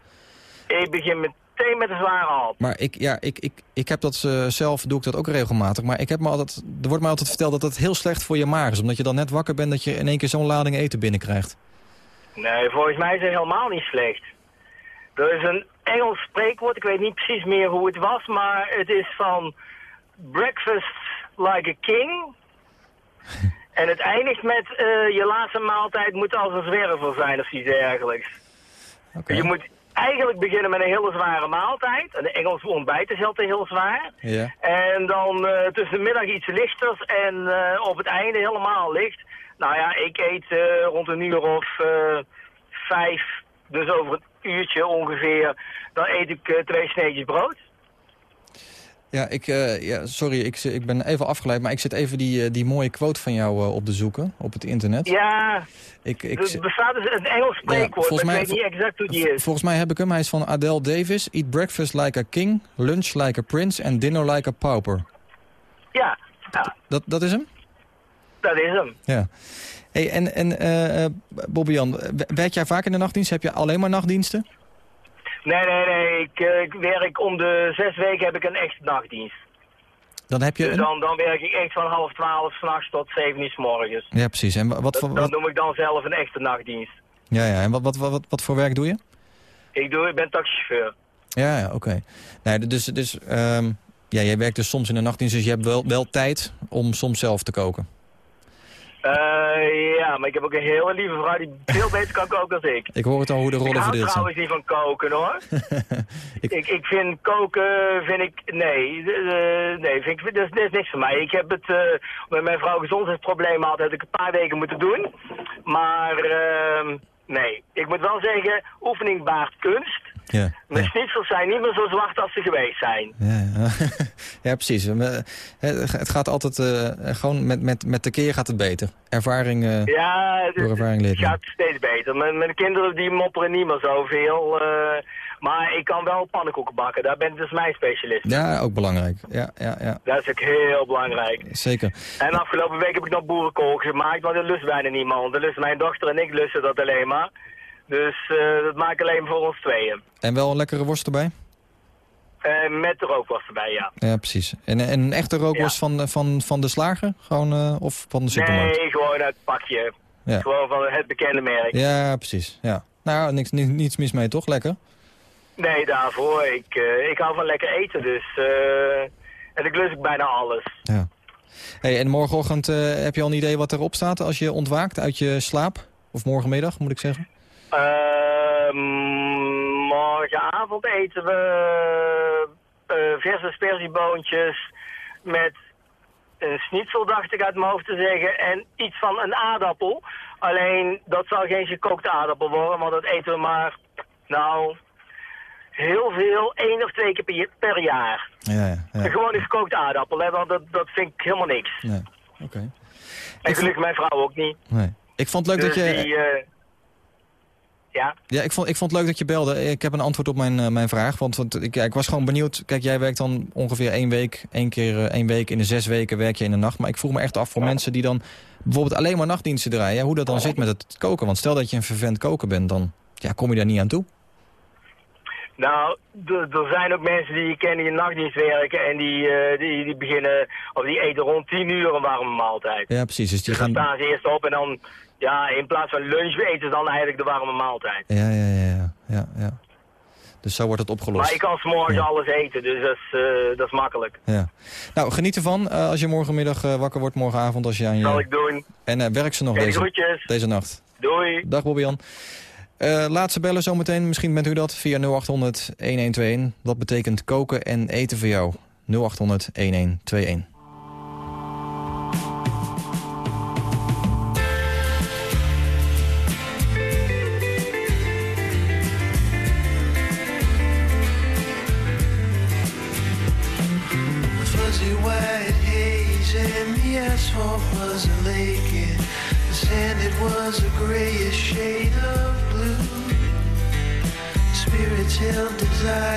Ik begin meteen met een zware hap. Maar ik, ja, ik, ik, ik heb dat eh, zelf, doe ik dat ook regelmatig. Maar ik heb me altijd, er wordt mij altijd verteld dat het heel slecht voor je maag is. Omdat je dan net wakker bent dat je in één keer zo'n lading eten binnenkrijgt. Nee, volgens mij is het helemaal niet slecht. Er is een Engels spreekwoord, ik weet niet precies meer hoe het was, maar het is van breakfast like a king. <laughs> en het eindigt met eh, je laatste maaltijd moet als een zwerver zijn of iets dergelijks. Je moet eigenlijk beginnen met een hele zware maaltijd. En de Engelse ontbijt is altijd heel zwaar. En dan eh, tussen de middag iets lichters en eh, op het einde helemaal licht. Nou ja, ik eet rond een uur of vijf, dus over een uurtje ongeveer, dan eet ik twee sneetjes brood. Ja, ik, eh, ja, sorry, ik, ik ben even afgeleid, maar ik zit even die, eh, die mooie quote van jou eh, op te zoeken op het internet. Ja, ik, ik, bestaat dus een Engels spreekwoord, volgens maar mij- ik weet niet exact hoe die is. Volgens mij heb ik hem, hij is van Adele Davis. Eat breakfast like a king, lunch like a prince and dinner like a pauper. Ja, ja, Dat, dat is hem? dat is hem. Ja. Hey, en en eh, Bobby-Jan, werk jij vaak in de nachtdienst? Heb je alleen maar nachtdiensten? Nee, nee, nee, ik, eh, ik werk om de zes weken heb ik een echte nachtdienst. Dan heb je Dus een... dan, dan werk ik echt van half twaalf s'nachts tot zeven uur s morgens. Ja, precies. En wa- wat voor, dat noem ik dan zelf een echte nachtdienst. ja, ja. En wat, wat, wat, wat, wat voor werk doe je? Ik, doe, ik ben taxichauffeur. Ja, ja, oké. Nee, dus, dus ehm, ja, jij werkt dus soms in de nachtdienst, dus je hebt wel, wel tijd om soms zelf te koken. Eh, ja, maar ik heb ook een hele lieve vrouw die veel <laughs> beter kan koken dan ik. Ik hoor het al hoe de Ik rollen verdeeld zijn. trouwens niet van koken hoor. <laughs> Ik- ik... Ik, vind koken, vind ik, nee, eh, nee vind ik, dat, is, dat is niks voor mij. Ik heb het, eh, met mijn vrouw gezondheidsproblemen had, heb ik een paar weken moeten doen. Maar, ehm, nee, ik moet wel zeggen, oefening baart kunst. Ja, Mijn schnitzels zijn niet meer zo zwart als ze geweest zijn. Ja, ja. <laughs> precies. Het gaat altijd eh, gewoon met, met, met de keer gaat het beter. Ervaring, eh, Ja, het, door ervaring leert het gaat steeds beter. Mijn, mijn kinderen die mopperen niet meer zoveel. eh, maar ik kan wel pannenkoeken bakken. Daar ben ik dus mijn specialist. Ja, ook belangrijk. Ja, ja, ja. Dat is ook heel belangrijk. Zeker. En afgelopen week heb ik nog boerenkool gemaakt, maar dat lust bijna niemand. Dat lust mijn dochter en ik lusten dat alleen maar. Dus eh, dat maak ik alleen voor ons tweeën. En wel een lekkere worst erbij? Eh, met de rookworst erbij, ja. Ja, precies. En, en een echte rookworst van, van, van de slager? Gewoon, eh, of van de supermarkt? Nee, gewoon uit het pakje. Ja. Gewoon van het bekende merk. Ja, precies. Ja. Nou, niks, ni- niets mis mee, toch? Lekker? Nee, daarvoor. Ik, eh, ik hou van lekker eten, dus... eh, en ik lust ook bijna alles. Ja. Hey, en morgenochtend eh, heb je al een idee wat erop staat als je ontwaakt uit je slaap? Of morgenmiddag, moet ik zeggen? Ehm, morgenavond eten we eh verse sperzieboontjes met een schnitzel, dacht ik uit mijn hoofd te zeggen, en iets van een aardappel. Alleen, dat zal geen gekookte aardappel worden, want dat eten we maar, nou, heel veel, één of twee keer per, jaar. Ja, ja. Gewoon een gekookte aardappel, hè, want dat, dat vind ik helemaal niks. Nee. Oké. En gelukkig mijn vrouw ook niet. Nee. Ik vond het leuk dus dat je... die, eh, ja, Ja, ik vond, ik vond het leuk dat je belde. Ik heb een antwoord op mijn, eh, mijn vraag. Want, want ik, ja, ik was gewoon benieuwd. Kijk, jij werkt dan ongeveer één week. één keer eh, één week in de zes weken werk je in de nacht. Maar ik vroeg me echt af voor mensen die dan bijvoorbeeld alleen maar nachtdiensten draaien. Hoe dat dan zit met het koken. Want stel dat je een vervent koker bent, dan ja, kom je daar niet aan toe. Nou, er zijn ook mensen die je kent die in nachtdienst werken en die, eh, die, die beginnen, of die eten rond 10 uur een warme maaltijd. Ja, precies. Dus die Dus dan gaan... staan ze eerst op en dan, ja, in plaats van lunch eten dan eigenlijk de warme maaltijd. Ja, ja, ja, ja, ja. Dus zo wordt het opgelost. Maar ik kan s'morgens Ja. alles eten, dus dat is, eh, dat is makkelijk. Ja. Nou, geniet ervan eh, als je morgenmiddag eh, wakker wordt, morgenavond als je aan je... Zal ik doen. En werk ze nog Geen deze, groetjes. deze nacht. Doei. Dag Bobby-Jan. Eh, laat ze bellen zometeen. Misschien bent u dat via 0800 1121. Dat betekent koken en eten voor jou. 0800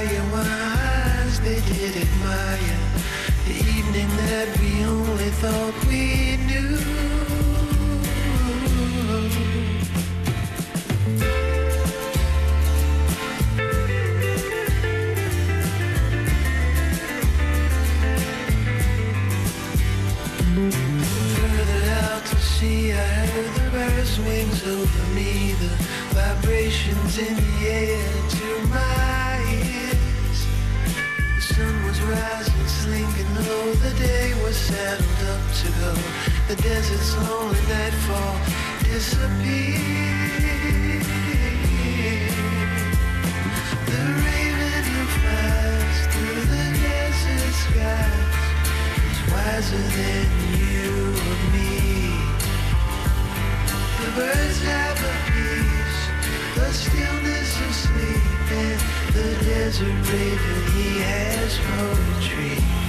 while eyes they did admire the evening that we only thought we knew. Further out to sea, I heard the birds' wings over me, the vibrations in the air rising, slinking low, the day was saddled up to go. The desert's lonely nightfall disappeared. The raven who flies through the desert skies is wiser than you or me. The birds have a peace, the stillness of sleep, the desert raven he has poetry.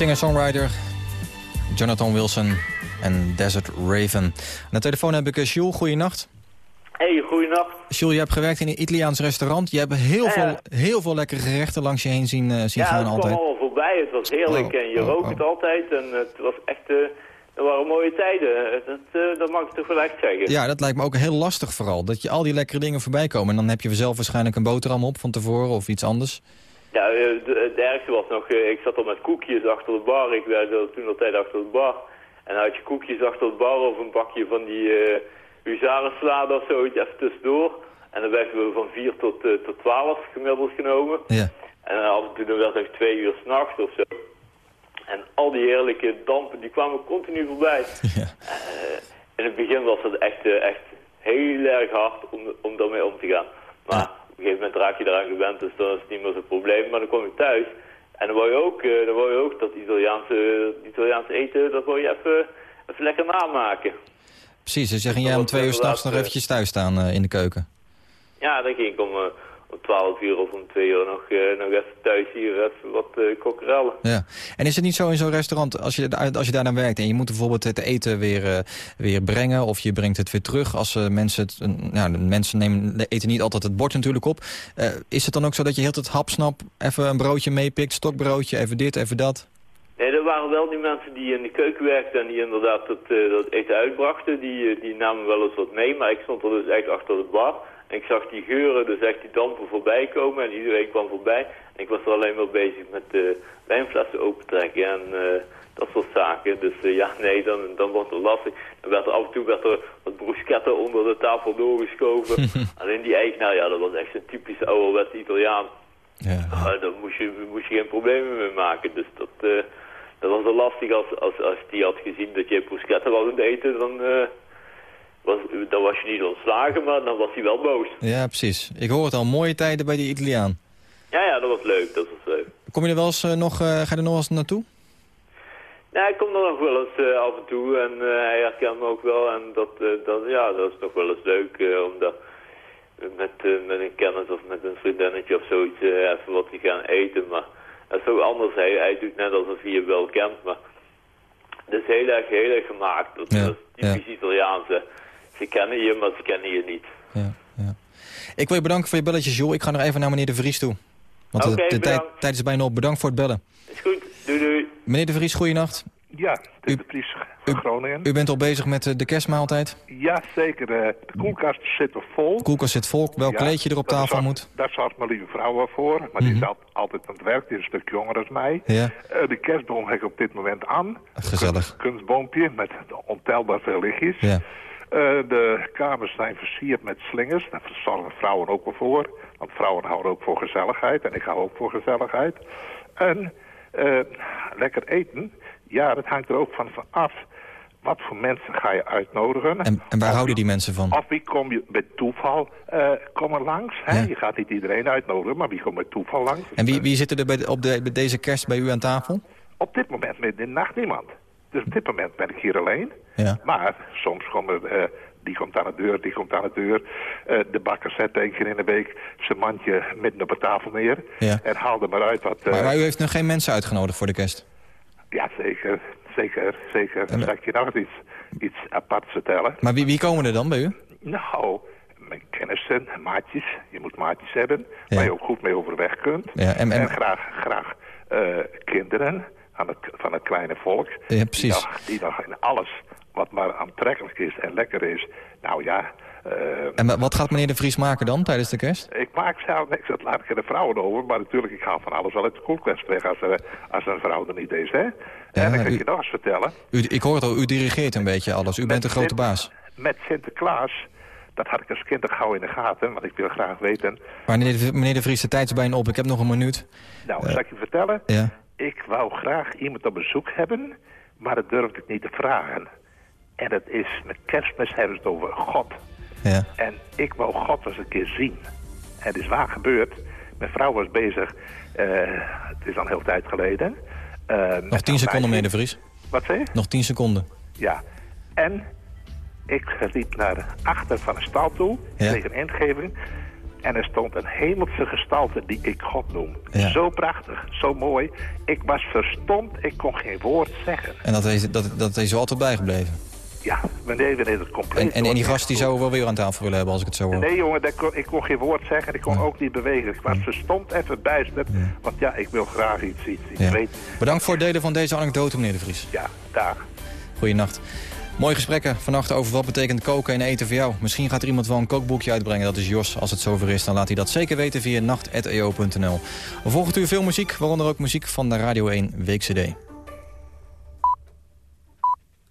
Singer-songwriter Jonathan Wilson en Desert Raven. Aan de telefoon heb ik eh, Jules. Goeienacht. Hey, goeienacht. Jules, je hebt gewerkt in een Italiaans restaurant. Je hebt heel, Ja, veel, ja. heel veel lekkere gerechten langs je heen zien, eh, zien Ja, gaan het kwam altijd. allemaal voorbij. Het was heerlijk Oh, en je oh, rookt oh. het altijd. En het was echt... er waren mooie tijden. Dat, dat mag ik toch wel echt zeggen. Ja, dat lijkt me ook heel lastig vooral. Dat je al die lekkere dingen voorbij komen. En dan heb je zelf waarschijnlijk een boterham op van tevoren of iets anders. Ja, eh, het ergste was nog, eh, ik zat al met koekjes achter de bar. Ik werkte toen altijd achter de bar. En dan had je koekjes achter de bar of een bakje van die eh huzarensalade of zoiets even tussendoor. En dan werden we van 4 tot, tot 12 gemiddeld genomen. Ja. En dan af en toe dan werd het nog twee uur s'nachts of zo. En al die heerlijke dampen, die kwamen continu voorbij. <laughs> Eh, in het begin was het echt, echt heel erg hard om, om daarmee om te gaan. Maar een gegeven moment raak je eraan gewend, dus dan is het niet meer zo'n probleem. Maar dan kom je thuis en dan wou je ook, eh, dan wou je ook dat Italiaanse, Italiaanse eten, dat wou je even, even lekker namaken. Precies, dus ging jij om twee uur s'nachts nog inderdaad, eventjes thuis staan eh, in de keuken. Ja, dan ging ik om, eh, om 12 uur of om 2 uur nog, eh, nog even thuis hier even wat eh kokkerellen. Ja. En is het niet zo in zo'n restaurant, als je, als je daar dan werkt... en je moet bijvoorbeeld het eten weer, weer brengen... of je brengt het weer terug als mensen het... nou, de mensen nemen, eten niet altijd het bord natuurlijk op. Is het dan ook zo dat je heel het hapsnap... even een broodje meepikt, stokbroodje, even dit, even dat? Nee, er waren wel die mensen die in de keuken werkten en die inderdaad dat, dat eten uitbrachten. Die, die namen wel eens wat mee, maar ik stond er dus echt achter de bar. En ik zag die geuren, dus echt die dampen voorbij komen en iedereen kwam voorbij. En ik was er alleen maar bezig met uh, wijnflessen opentrekken en uh, dat soort zaken. Dus uh, ja, nee, dan, dan wordt het lastig. Dan werd er af en toe werd er wat bruschetta onder de tafel doorgeschoven. <laughs> alleen die eigenaar, ja, dat was echt een typische ouderwetse Italiaan. Ja. Uh, daar moest je, moest je geen problemen mee maken. Dus dat, dat was wel lastig als, als, als die had gezien dat je bruschetta was aan het eten. Dan, was, dan was je niet ontslagen, maar dan was hij wel boos. Ja, precies. Ik hoor het al. Mooie tijden bij die Italiaan. Ja, ja, dat was leuk. Dat was leuk. Kom je er wel eens uh, nog, ga je er nog eens naartoe? Ja, ik kom er nog wel eens uh, af en toe en hij herkent me ook wel. En dat, dat, ja, dat is nog wel eens leuk om dat met, met een kennis of met een vriendinnetje of zoiets even wat te gaan eten. Maar dat is ook anders. Hij, hij doet net alsof hij je wel kent, maar dat is heel erg, heel erg gemaakt. Dat, ja, is typisch ja. Italiaanse. Ze kennen je, maar ze kennen je niet. Ja, ja. Ik wil je bedanken voor je belletjes, Joel. Ik ga nog even naar meneer De Vries toe. Want okay, de, de tijd, tijd is bijna op. Bedankt voor het bellen. Is goed. Doei, doei. Meneer De Vries, goeienacht. Ja, het is de Vries van Groningen. U bent al bezig met uh, de kerstmaaltijd? Ja, zeker. Uh, de koelkast zit er vol. De koelkast zit vol. Welk ja, kleedje er op tafel moet? Daar zorgt mijn lieve vrouw wel voor. Maar mm -hmm. die is al, altijd aan het werk. Die is een stuk jonger dan mij. Ja. Uh, de kerstboom heb ik op dit moment aan. Gezellig. Kunst, kunstboompje met ontelbaar veel lichtjes. Ja. De kamers zijn versierd met slingers. Daar zorgen vrouwen ook wel voor. Want vrouwen houden ook voor gezelligheid. En ik hou ook voor gezelligheid. En lekker eten... Ja, dat hangt er ook van af. Wat voor mensen ga je uitnodigen? En, en waar of houden die mensen van? Of wie kom je bij toeval uh, komen langs? Hè? Ja. Je gaat niet iedereen uitnodigen, maar wie komt bij toeval langs? En wie, wie zitten er bij, op de, bij deze kerst bij u aan tafel? Op dit moment midden in de nacht niemand. Dus op dit moment ben ik hier alleen. Ja. Maar soms komen... Uh, die komt aan de deur, die komt aan de deur. Uh, de bakker zet één keer in de week zijn mandje midden op de tafel neer. Ja. En haal er maar uit wat... Maar, maar u heeft nog geen mensen uitgenodigd voor de kerst? Ja, zeker. Zeker, zeker. Dan zal ik je nog eens iets, iets aparts vertellen. Maar wie, wie komen er dan bij u? Nou, mijn kennissen, maatjes. Je moet maatjes hebben, ja. waar je ook goed mee overweg kunt. Ja, en, en... en graag, graag uh, kinderen van het, van het kleine volk. Ja, precies. Die nog, die nog in alles wat maar aantrekkelijk is en lekker is. Nou ja, En wa- wat gaat meneer de Vries maken dan tijdens de kerst? Ik maak zelf niks, dat laat ik aan de vrouwen over. Maar natuurlijk, ik haal van alles wel uit de koelkast weg als, er, als een vrouw er niet is, hè. en dan kan ik u- je nog eens vertellen. U, ik hoor het al, u dirigeert een beetje alles. U bent de grote baas. Met Sinterklaas, dat had ik als kind ook gauw in de gaten, want ik wil graag weten. Maar meneer de, meneer de Vries, de tijd is bijna op. Ik heb nog een minuut. Nou, zal ik je vertellen? Ja. Ik wou graag iemand op bezoek hebben, maar dat durfde ik niet te vragen. En dat is, met kerstmis hebben ze het over God. Ja. En ik wou God eens een keer zien. En het is waar gebeurd. Mijn vrouw was bezig, eh, het is al een heel tijd geleden. eh, Nog met 10 een seconden, meneer de Vries. Wat zei je? Nog 10 seconden. Ja. En ik liep naar achter van een stal toe, Ja. kreeg een ingeving. En er stond een hemelse gestalte die ik God noem. Ja. Zo prachtig, zo mooi. Ik was verstomd, ik kon geen woord zeggen. En dat is, dat, dat is altijd bijgebleven. Ja, meneer, wanneer het compleet En, en, en die gast die zou we wel weer aan tafel willen hebben als ik het zo hoor. Nee jongen, dat kon- ik kon geen woord zeggen. Ik kon ook niet bewegen. Ik was verstomd en verbijsterd. Want ja, ik wil graag iets, iets, iets Ja. Bedankt voor het delen van deze anekdote, meneer de Vries. Ja, daar. Goeienacht. Mooie gesprekken vannacht over wat betekent koken en eten voor jou. Misschien gaat er iemand wel een kookboekje uitbrengen, dat is Jos. Als het zover is, dan laat hij dat zeker weten via nacht.eo.nl. Volgend u veel muziek, waaronder ook muziek van de Radio 1 Week CD.